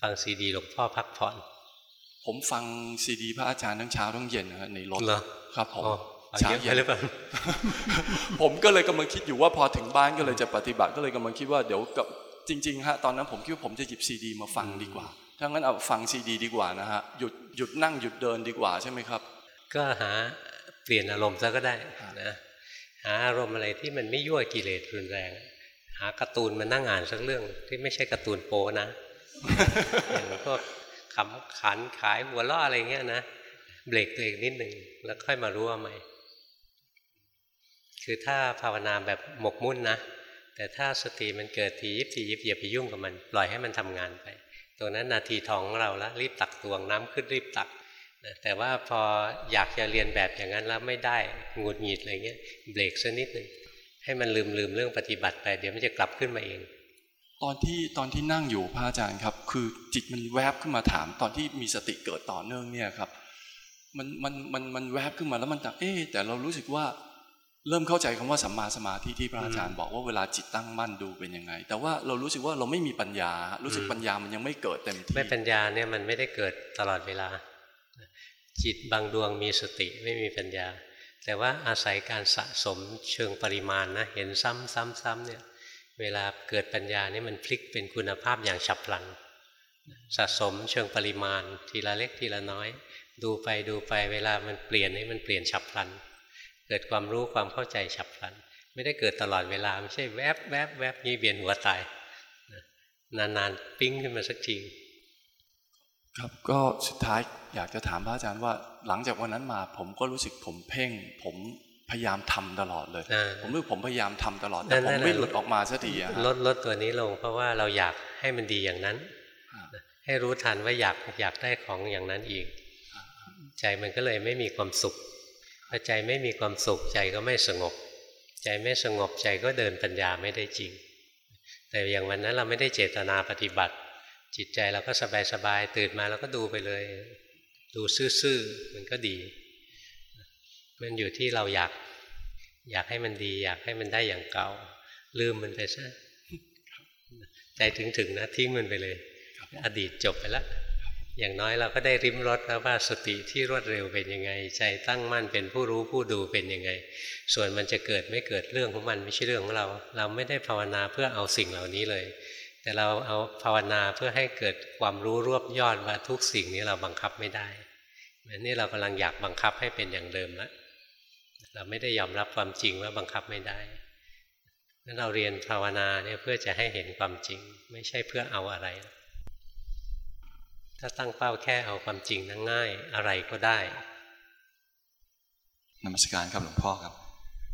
ฟังซีดีหลวงพ่อพักผ่อน ผมฟังซีดี พระอาจารย์ทั้งเช้าทั้งเย็นนะฮะในรถเหรอครับผมอ๋อฟังเช้าเยอะเย็ไปนหรือเปล่าผมก็เลยกำลังคิดอยู่ว่าพอถึงบ้านก็เลยจะปฏิบัติก็เลยกำลังคิดว่าเดี๋ยวกับจริงๆฮะตอนนั้นผมคิดว่าผมจะหยิบซีดี มาฟังดีกว่า ถ้างั้นเอาฟังซีดีดีกว่านะฮะหยุดหยุดนั่งหยุดเดินดีกว่าใช่ไหมครับ ก็หาเปลี่ยนอารมณ์ซะก็ได้นะหาอารมณ์อะไรที่มันไม่ยั่วกิเลสรุนแรง หาการ์ตูนมานั่งอ่านสักเรื่องที่ไม่ใช่การ์ตูนโปนะอย่างพวกขำขันขายหัวล้ออะไรเงี้ยนะเบรกตัวเองนิดหนึ่งแล้วค่อยมารู้ว่าใหม่คือถ้าภาวนาแบบหมกมุ่นนะแต่ถ้าสติมันเกิดทียิบทียิบอย่าไปยุ่งกับมัน ปล่อยให้มันทำงานไป ตรงนั้นนาทีทองของเราแล้วรีบตักตวงน้ำขึ้นรีบตักแต่ว่าพออยากจะเรียนแบบอย่างนั้นแล้วไม่ได้หงุดหงิดอะไรเงี้ยเบรกสักนิดหนึ่งให้มันลืมลืมเรื่องปฏิบัติไปเดี๋ยวมันจะกลับขึ้นมาเอง ตอนที่ตอนที่นั่งอยู่พระอาจารย์ครับ คือจิตมันแวบขึ้นมาถาม ตอนที่มีสติเกิดต่อเนื่องเนี่ยครับ มันมันมันมันแวบขึ้นมาแล้วมันจะเอ๊แต่เรารู้สึกว่า เริ่มเข้าใจคำว่าสัมมาสมาธิที่พระอาจารย์บอกว่าเวลาจิตตั้งมั่นดูเป็นยังไง แต่ว่าเรารู้สึกว่าเราไม่มีปัญญา รู้สึกปัญญามันยังไม่เกิดเต็มที่ไม่ปัญญาเนี่ยมันไม่ได้เกิดตลอดเวลา จิตบางดวงมีสติไม่มีปัญญา แต่ว่าอาศัยการสะสมเชิงปริมาณนะเห็นซ้ำซ้ำซ้ำเนี่ยเวลาเกิดปัญญานี่มันพลิกเป็นคุณภาพอย่างฉับพลัน สะสมเชิงปริมาณ ทีละเล็กทีละน้อย ดูไปดูไปเวลามันเปลี่ยนนี่มันเปลี่ยนฉับพลันเกิดความรู้ความเข้าใจฉับพลัน ไม่ได้เกิดตลอดเวลาไม่ใช่แวบแวบแวบงี้เวียนหัวตายนานๆปิ้งขึ้นมาสักทีครับก็สุดท้ายอยากจะถามพระอาจารย์ว่า หลังจากวันนั้นมาผมก็รู้สึกผมเพ่ง ผมพยายามทำตลอดเลยอ่าผมรู้ผมพยายามทำตลอดแต่ผมนั่นๆไม่หลุดออกมาสักทีอะฮะลดลดตัวนี้ลงเพราะว่าเราอยากให้มันดีอย่างนั้น ให้รู้ทันว่าอยากอยากได้ของอย่างนั้นอีก ใจมันก็เลยไม่มีความสุข พอใจไม่มีความสุขใจก็ไม่สงบ ใจไม่สงบใจก็เดินปัญญาไม่ได้จริง แต่อย่างวันนั้นเราไม่ได้เจตนาปฏิบัติ จิตใจเราก็สบายๆตื่นมาเราก็ดูไปเลย ดูซื่อๆมันก็ดี มันอยู่ที่เราอยากอยากให้มันดี อยากให้มันได้อย่างเก่า ลืมมันไปซะใจถึงถึงๆนะทิ้งมันไปเลย อดีตจบไปแล้ว อย่างน้อยเราก็ได้ริมรสแล้วว่าสติที่รวดเร็วเป็นยังไง ใจตั้งมั่นเป็นผู้รู้ผู้ดูเป็นยังไง ส่วนมันจะเกิดไม่เกิดเรื่องของมันไม่ใช่เรื่องของเรา เราไม่ได้ภาวนาเพื่อเอาสิ่งเหล่านี้เลย แต่เราเอาภาวนาเพื่อให้เกิดความรู้รวบยอดว่าทุกสิ่งนี้เราบังคับไม่ได้เหมือนนี่เรากำลังอยากบังคับให้เป็นอย่างเดิมแล้วเราไม่ได้ยอมรับความจริงว่าบังคับไม่ได้นั้นเราเรียนภาวนาเนี่ยเพื่อจะให้เห็นความจริง ไม่ใช่เพื่อเอาอะไร ถ้าตั้งเป้าแค่เอาความจริงนั้นง่ายอะไรก็ได้นมัสการครับหลวงพ่อครับ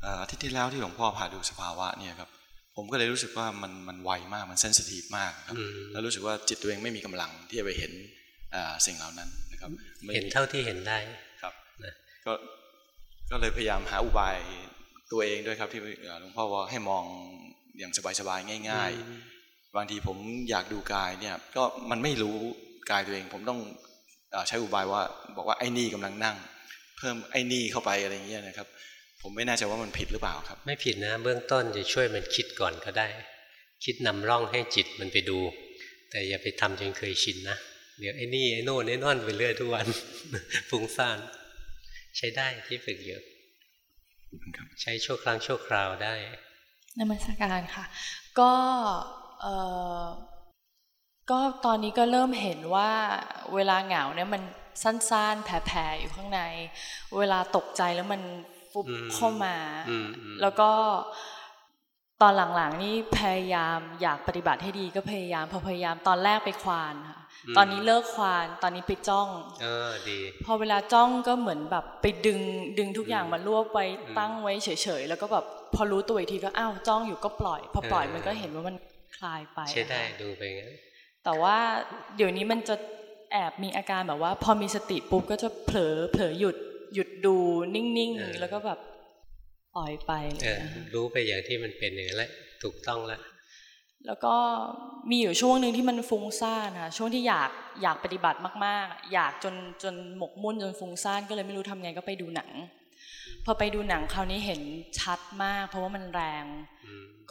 เอ่ออาทิตย์ที่แล้วที่หลวงพ่อพาดูสภาวะเนี่ยครับผมก็เลยรู้สึกว่ามันมันไวมากมันเซนซิทีฟมากครับอืมแล้วรู้สึกว่าจิตตัวเองไม่มีกำลังที่จะไปเห็นอ่าสิ่งเหล่านั้นนะครับไม่เห็นเท่าที่เห็นได้ครับนะก็ก็เลยพยายามหาอุบายตัวเองด้วยครับที่เอ่อหลวงพ่อว่าให้มองอย่างสบายๆง่าย ๆ บางทีผมอยากดูกายเนี่ยก็มันไม่รู้ กายตัวเอง ผมต้องเอ่อใช้อุบายว่าบอกว่าไอ้นี่กำลังนั่ง เพิ่มไอ้นี่เข้าไปอะไรอย่างเงี้ยนะครับ ผมไม่แน่ใจว่ามันผิดหรือเปล่าครับ ไม่ผิดนะ เบื้องต้นจะช่วยมันคิดก่อนก็ได้ คิดนำร่องให้จิตมันไปดู แต่อย่าไปทำจนเคยชินนะเดี๋ยวไอ้นี่ไอ้โน่นไอ้นั่นไปเรื่อยทุกวันฟุ้งซ่านใช้ได้ที่ฝึกเยอะใช้ชั่วครั้งชั่วคราวได้นมัสการค่ะ ก็เออ ก็ตอนนี้ก็เริ่มเห็นว่าเวลาเหงาเนี่ยมันสั้นๆ แผ่ๆอยู่ข้างใน เวลาตกใจแล้วมันฟุบอืมเข้ามาอืมอืมแล้วก็ตอนหลังๆนี่พยายามอยากปฏิบัติให้ดีก็พยายามพอพยายามตอนแรกไปควานค่ะตอนนี้เลิกควานตอนนี้ไปจ้อง เออดี พอเวลาจ้องก็เหมือนแบบไปดึงดึงทุกอย่างมารวบไว้ตั้งไว้เฉยๆแล้วก็แบบพอรู้ตัวอีกทีก็อ้าวจ้องอยู่ก็ปล่อย พอปล่อยมันก็เห็นว่ามันคลายไปใช่ได้ดูไปงั้น แต่ว่าเดี๋ยวนี้มันจะแอบมีอาการแบบว่า พอมีสติปุ๊บก็จะเผลอเผลอหยุดหยุดดูนิ่งๆ แล้วก็แบบปล่อยไปเลเอยอรู้ไปอย่างที่มันเป็นอย่างนั้นแหละถูกต้องแล้วแล้วก็มีอยู่ช่วงหนึ่งที่มันฟุ้งซ่านค่ะช่วงที่อยากอยากปฏิบัติมาก ๆ อยากจนจนหมกมุ่นจนฟุ้งซ่านก็เลยไม่รู้ทำไงก็ไปดูหนัง พอไปดูหนังคราวนี้เห็นชัดมาก เพราะว่ามันแรง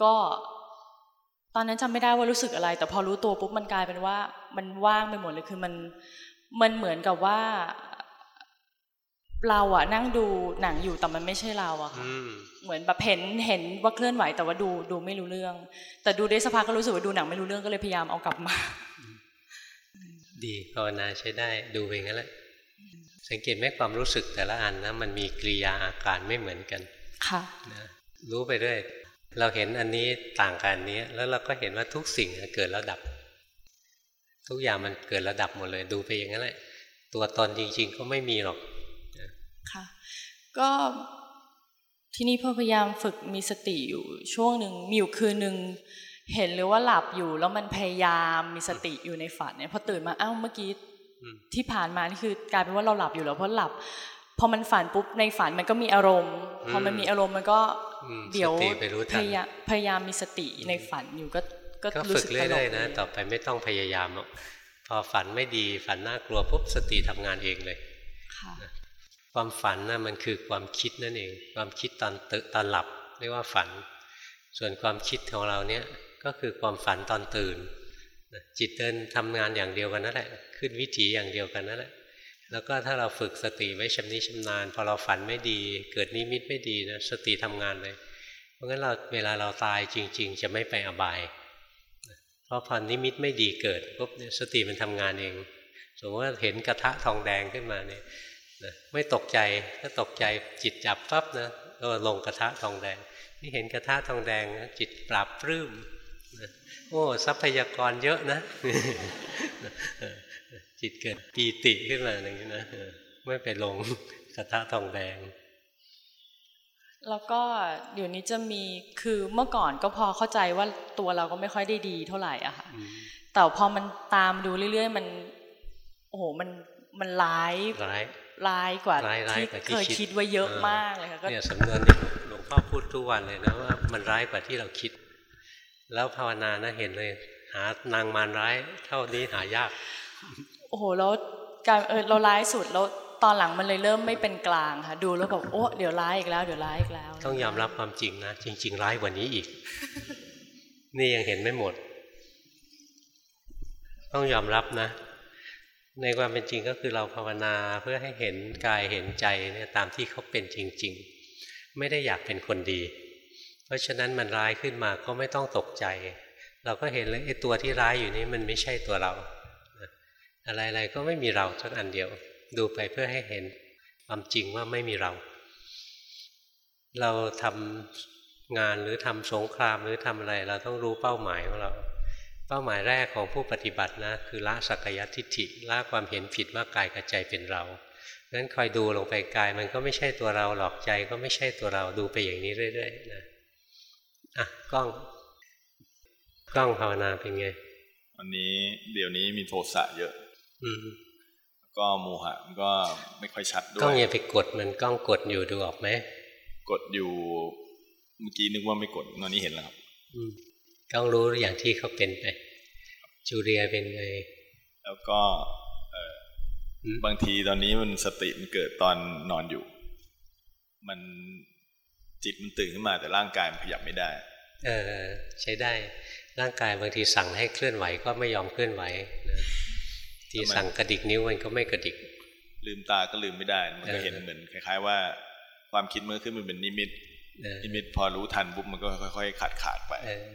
ก็ ตอนนั้นจำไม่ได้ว่ารู้สึกอะไร แต่พอรู้ตัวปุ๊บมันกลายเป็นว่า มันว่างไปหมดเลยคือมันมันเหมือนกับว่า เราอะนั่งดูหนังอยู่แต่มันไม่ใช่เราอะค่ะเหมือนแบบเห็นเห็นว่าเคลื่อนไหวแต่ว่าดูดูไม่รู้เรื่อง แต่ดูได้สักพักก็รู้สึกว่าดูหนังไม่รู้เรื่องก็เลยพยายามเอากลับมา ดีภาวนาใช้ได้ ดูไปงั้นแหละสังเกตไหมความรู้สึกแต่ละอันนะมันมีกริยาอาการไม่เหมือนกัน ค่ะนะรู้ไปเรื่อย เราเห็นอันนี้ต่างกันนี้ แล้วเราก็เห็นว่าทุกสิ่งเกิดแล้วดับ ทุกอย่างมันเกิดแล้วดับหมดเลยดูไปอย่างนั้นแหละ ตัวตนจริง ๆ ก็ไม่มีหรอกค่ะ ก็ที่นี่พอพยายามฝึกมีสติอยู่ช่วงหนึ่งมีอยู่คืนหนึ่งเห็นเลยว่าหลับอยู่ แล้วมันพยายามมีสติอยู่ในฝันเนี่ยพอตื่นมาอ้าวเมื่อกี้ที่ผ่านมานี่คือกลายเป็นว่าเราหลับอยู่แล้วเพราะหลับ พอมันฝันปุ๊บในฝันมันก็มีอารมณ์ พอมันมีอารมณ์มันก็อืมเดี๋ยวสติไปรู้ทันพยายามพยายามมีสติในฝันอยู่ก็ก็ก็รู้ฝึกสึกตเรื่ลอยกๆนะ ต่อไปไม่ต้องพยายามหรอกพอฝันไม่ดีฝันน่ากลัวปุ๊บสติทำงานเองเลยค่ะความฝันนะมันคือความคิดนั่นเอง ความคิดตอนตื่นตอนหลับเรียกว่าฝัน ส่วนความคิดของเราเนี่ยก็คือความฝันตอนตื่นนะจิตเดินทำงานอย่างเดียวกันนั่นแหละ ขึ้นวิถีอย่างเดียวกันนั่นแหละ แล้วก็ถ้าเราฝึกสติไว้ชำนิชำนาญ พอเราฝันไม่ดี เกิดนิมิตไม่ดีนะสติทำงานเลย เพราะงั้นเราเวลาเราตายจริง ๆ จะไม่ไปอบาย เพราะพอนิมิตไม่ดีเกิดปุ๊บสติมันทำงานเอง สมมติว่าเห็นกระทะทองแดงขึ้นมาเนี่ยนะไม่ตกใจถ้าตกใจจิตจับปั๊บนะก็ลงกระทะทองแดง นี่เห็นกระทะทองแดงจิตปราบปลื้มนะโอ้ทรัพยากรเยอะนะ จิตเกิดปีติขึ้นมาอย่างนี้นะเออไม่ไปลงกระทะทองแดง แล้วก็เดี๋ยวนี้จะมีคือเมื่อก่อนก็พอเข้าใจว่าตัวเราก็ไม่ค่อยได้ดีเท่าไหร่อะค่ะแต่พอมันตามดูเรื่อย ๆ มัน โอ้โหมันมันร้ายร้ายร้ายกว่าร้ายร้ายที่กว่าเคที่ยคิดไว้เยอะมากเลยค่ะก็เนี่ยสำนวนนี้หลวงพ่อพูดทุกวันเลยนะว่ามันร้ายกว่าที่เราคิด แล้วภาวนานะเห็นเลย หานางมารร้ายเท่านี้หายาก โอ้โหแล้วการเออเราร้ายสุดแล้วตอนหลังมันเลยเริ่มไม่เป็นกลางค่ะดูแล้วแบบโอ้เดี๋ยวร้ายอีกแล้วเดี๋ยวร้ายอีกแล้ว ต้องยอมรับความจริงนะจริง ๆ ร้ายกว่านี้อีก นี่ยังเห็นไม่หมด ต้องยอมรับนะ ในความเป็นจริงก็คือเราภาวนาเพื่อให้เห็นกายเห็นใจเนี่ยตามที่เขาเป็นจริง ๆ ไม่ได้อยากเป็นคนดี เพราะฉะนั้นมันร้ายขึ้นมาก็ไม่ต้องตกใจ เราก็เห็นเลยไอ้ตัวที่ร้ายอยู่นี้มันไม่ใช่ตัวเรา อะไรๆก็ไม่มีเราสักอันเดียว ดูไปเพื่อให้เห็นความจริงว่าไม่มีเรา เราทำงานหรือทำสงครามหรือทำอะไร เราต้องรู้เป้าหมายของเรา เป้าหมายแรกของผู้ปฏิบัตินะคือละสักยทิฏฐิละความเห็นผิดว่ากายกับใจเป็นเรานั้นคอยดูลงไปกายมันก็ไม่ใช่ตัวเราหรอกใจก็ไม่ใช่ตัวเราดูไปอย่างนี้เรื่อยๆนะอะกล้องกล้องภาวนาเป็นไงวันนี้เดี๋ยวนี้มีโทสะเยอะ ก็โมหะมันก็ไม่ค่อยชัดด้วกล้องยอย่าไปกดมันกล้องกดอยู่ดูออกไหมกดอยู่เมื่อกี้นึกว่าไม่กดตอนนี้เห็นแล้วครับอืมกล้องรู้อย่างที่เขาเป็นไปจูเรียเป็นไงแล้วก็เออบางทีตอนนี้มันสติมันเกิดตอนนอนอยู่ มันจิตมันตื่นขึ้นมาแต่ร่างกายมันขยับไม่ได้ เออ ใช้ได้ร่างกายบางทีสั่งให้เคลื่อนไหวก็ไม่ยอมเคลื่อนไหวนะ ทีสั่งกระดิกนิ้วมันก็ไม่กระดิก ลืมตาก็ลืมไม่ได้ มันก็เห็นเหมือนคล้าย ๆ ว่าความคิดเมื่อขึ้นมันเป็นนิมิต นิมิตพอรู้ทันปุ๊บมันก็ค่อย ๆ ขาดขาดๆไปเออ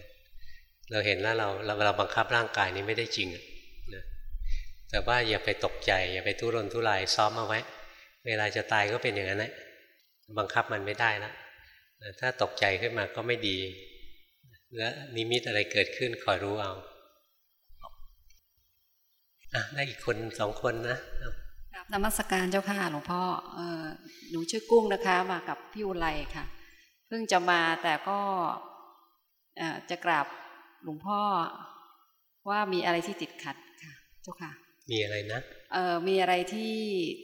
เราเห็นแล้วเราเราเราบังคับร่างกายนี้ไม่ได้จริงอะนะแต่ว่าอย่าไปตกใจ อย่าไปทุรนทุรายซ้อมเอาไว้ เวลาจะตายก็เป็นอย่างนั้นแหละบังคับมันไม่ได้แล้วนะถ้าตกใจขึ้นมาก็ไม่ดี และนิมิตอะไรเกิดขึ้นคอยรู้เอา อะได้อีกคนสองคนนะนมัสการเจ้าค่ะหลวงพ่อเออหนูชื่อกุ้งนะคะ มากับพี่อุไรค่ะ เพิ่งจะมาแต่ก็จะกราบหลวงพ่อว่ามีอะไรที่ติดขัดค่ะ เจ้าค่ะ มีอะไรนะเออมีอะไรที่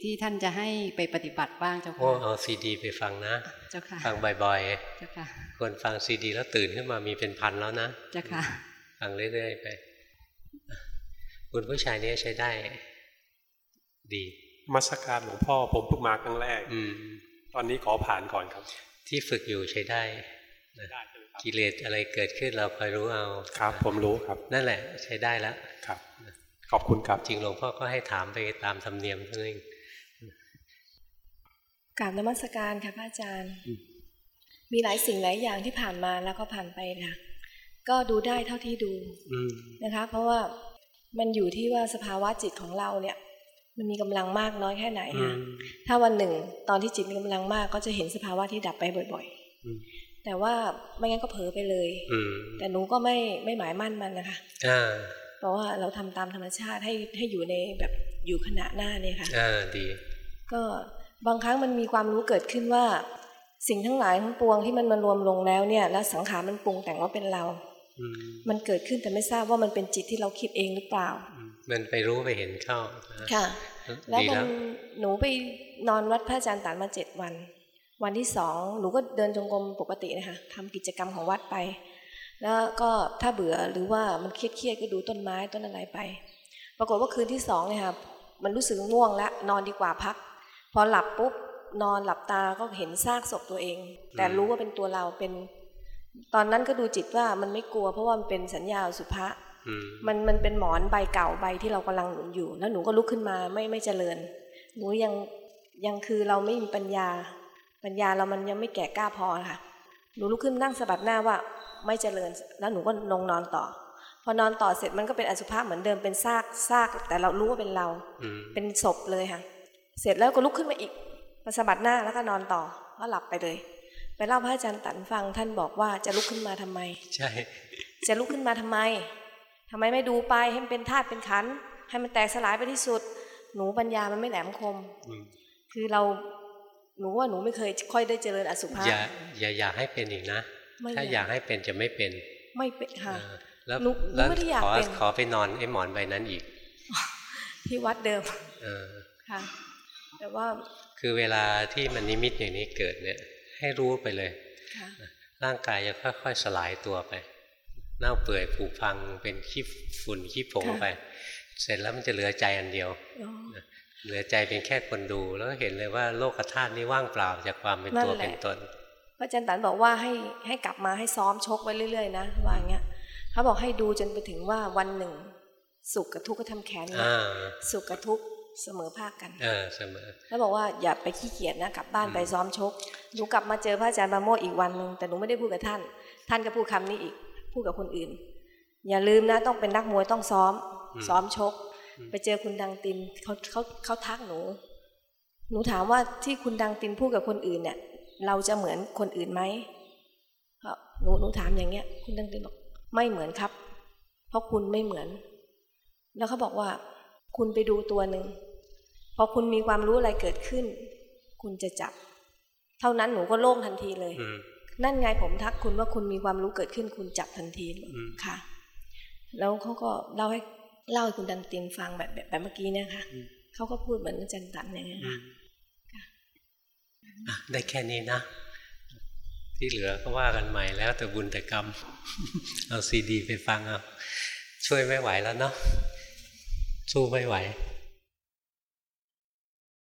ที่ท่านจะให้ไปปฏิบัติบ้างเจ้าค่ะโอ้เอาซีดี ไปฟังนะ เจ้าค่ะ ฟังบ่อยๆ เจ้าค่ะคนฟังซีดี แล้วตื่นขึ้นมามีเป็นพันแล้วนะ เจ้าค่ะ ฟังเรื่อยๆไป คุณผู้ชายนี้ใช้ได้ ดีมัสการหลวงพ่อผมเพิ่งมาครั้งแรก อืมตอนนี้ขอผ่านก่อนครับ ที่ฝึกอยู่ใช้ได้กิเลสอะไรเกิดขึ้นเราคอยรู้เอาครับ ผมรู้ครับ นั่นแหละ ใช้ได้แล้วครับ ขอบคุณครับจริงหลวงพ่อก็ให้ถามไปตามธรรมเนียมเท่านั้นเองกราบนมัสการค่ะพระอาจารย์ มีหลายสิ่งหลายอย่างที่ผ่านมาแล้วก็ผ่านไปนะก็ดูได้เท่าที่ดูนะคะ เพราะว่า มันอยู่ที่ว่าสภาวะจิตของเราเนี่ย มันมีกำลังมากน้อยแค่ไหนค่ะถ้าวันหนึ่งตอนที่จิตมีกำลังมากก็จะเห็นสภาวะที่ดับไปบ่อยๆ แต่ว่าไม่งั้นก็เผลอไปเลยแต่หนูก็ไม่ไม่หมายมั่นมันนะคะเพราะว่าเราทำตามธรรมชาติให้ให้อยู่ในแบบอยู่ขณะหน้าเนี่ยค่ะอ่าดี ก็บางครั้งมันมีความรู้เกิดขึ้นว่า สิ่งทั้งหลายทั้งปวงที่มันมารวมลงแล้วเนี่ย แล้วสังขารมันปรุงแต่งว่าเป็นเรา มันเกิดขึ้นแต่ไม่ทราบว่ามันเป็นจิตที่เราคิดเองหรือเปล่า มันไปรู้ไปเห็นเข้า ค่ะ แล้วมันหนูไปนอนวัดพระอาจารย์ตานมาเจ็ดวัน วันที่สองหนูก็เดินจงกรมปกตินะคะทำกิจกรรมของวัดไป แล้วก็ถ้าเบื่อหรือว่ามันเครียดๆก็ดูต้นไม้ต้นอะไรไป ปรากฏว่าคืนที่สองเนี่ยค่ะมันรู้สึกง่วงแล้วนอนดีกว่าพัก พอหลับปุ๊บนอนหลับตาก็เห็นซากศพตัวเอง แต่รู้ว่าเป็นตัวเราเป็น ตอนนั้นก็ดูจิตว่ามันไม่กลัว เพราะว่ามันเป็นสัญญาสุภามันมันเป็นหมอนใบเก่าใบที่เรากำลังหนุนอยู่ แล้วหนูก็ลุกขึ้นมาไม่ไม่เจริญ หนูยังยังคือเราไม่มีปัญญา ปัญญาเรามันยังไม่แก่กล้าพอค่ะ หนูลุกขึ้นนั่งสะบัดหน้าว่าไม่เจริญ แล้วหนูก็ลงนอนต่อ พอนอนต่อเสร็จมันก็เป็นอสุภะเหมือนเดิมเป็นซากซาก แต่เรารู้ว่าเป็นเราเป็นศพเลยค่ะ เสร็จแล้วก็ลุกขึ้นมาอีกมาสะบัดหน้าแล้วก็นอนต่อก็หลับไปเลย ไปเล่าพระอาจารย์ตันฟังท่านบอกว่าจะลุกขึ้นมาทำไม ใช่ จะลุกขึ้นมาทำไมทำไมไม่ดูไปให้มันเป็นธาตุเป็นขันให้มันแตกสลายไปที่สุด หนูปัญญามันไม่แหลมคม คือเราหนูว่าหนูไม่เคยค่อยได้เจริญอสุภะอย่าอย่าอยากให้เป็นอีกนะ ถ้าอยากให้เป็นจะไม่เป็น ไม่เป็นค่ะแล้วแล้วขอขอไปนอนไอ้หมอนใบนั้นอีก ที่วัดเดิมเออค่ะ แต่ว่าคือเวลาที่มันนิมิตอย่างนี้เกิดเนี่ย ให้รู้ไปเลย ร่างกายจะค่อยๆสลายตัวไป เน่าเปื่อยผุพังเป็นขี้ฝุ่นขี้ผงไป เสร็จแล้วมันจะเหลือใจอันเดียว เหลือใจเป็นแค่คนดู แล้วเห็นเลยว่าโลกธาตุนี้ว่างเปล่าจากความเป็นตัวเป็นตนพระอาจารย์ตันบอกว่าให้ให้กลับมาให้ซ้อมชกไว้เรื่อยๆนะว่าอย่างเงี้ยเขาบอกให้ดูจนไปถึงว่าวันหนึ่ง สุขกับทุกข์ก็ทำแขนเนี่ยสุขกับทุกข์ เสมอภาคกันเออเสมอ แล้วบอกว่าอย่าไปขี้เกียจนะกลับบ้านไปซ้อมชกหนูกลับมาเจอพระอาจารย์บาโมดอีกวันหนึ่งแต่หนูไม่ได้พูดกับท่าน ท่านก็พูดคำนี้อีกพูดกับคนอื่น อย่าลืมนะต้องเป็นนักมวยต้องซ้อม ซ้อมชก ไปเจอคุณดังตินเขาเขาเขาทักหนู หนูถามว่าที่คุณดังตินพูดกับคนอื่นเนี่ย เราจะเหมือนคนอื่นไหมหนูหนูถามอย่างเงี้ย คุณดังตินบอกไม่เหมือนครับ เพราะคุณไม่เหมือน แล้วเขาบอกว่า คุณไปดูตัวหนึ่ง พอคุณมีความรู้อะไรเกิดขึ้น คุณจะจับ เท่านั้นหนูก็โล่งทันทีเลย นั่นไงผมทักคุณว่าคุณมีความรู้เกิดขึ้น คุณจับทันทีค่ะ แล้วเขาก็เล่าให้เล่าให้คุณดันตินฟังแบบแบบเมื่อกี้เนี่ยค่ะเขาก็พูดเหมือนอาจารย์ตันอย่างนี้ค่ะได้แค่นี้นะ ที่เหลือก็ว่ากันใหม่แล้วแต่บุญแต่กรรม เอาซีดีไปฟังเอาช่วยไม่ไหวแล้วเนาะสู้ไม่ไหว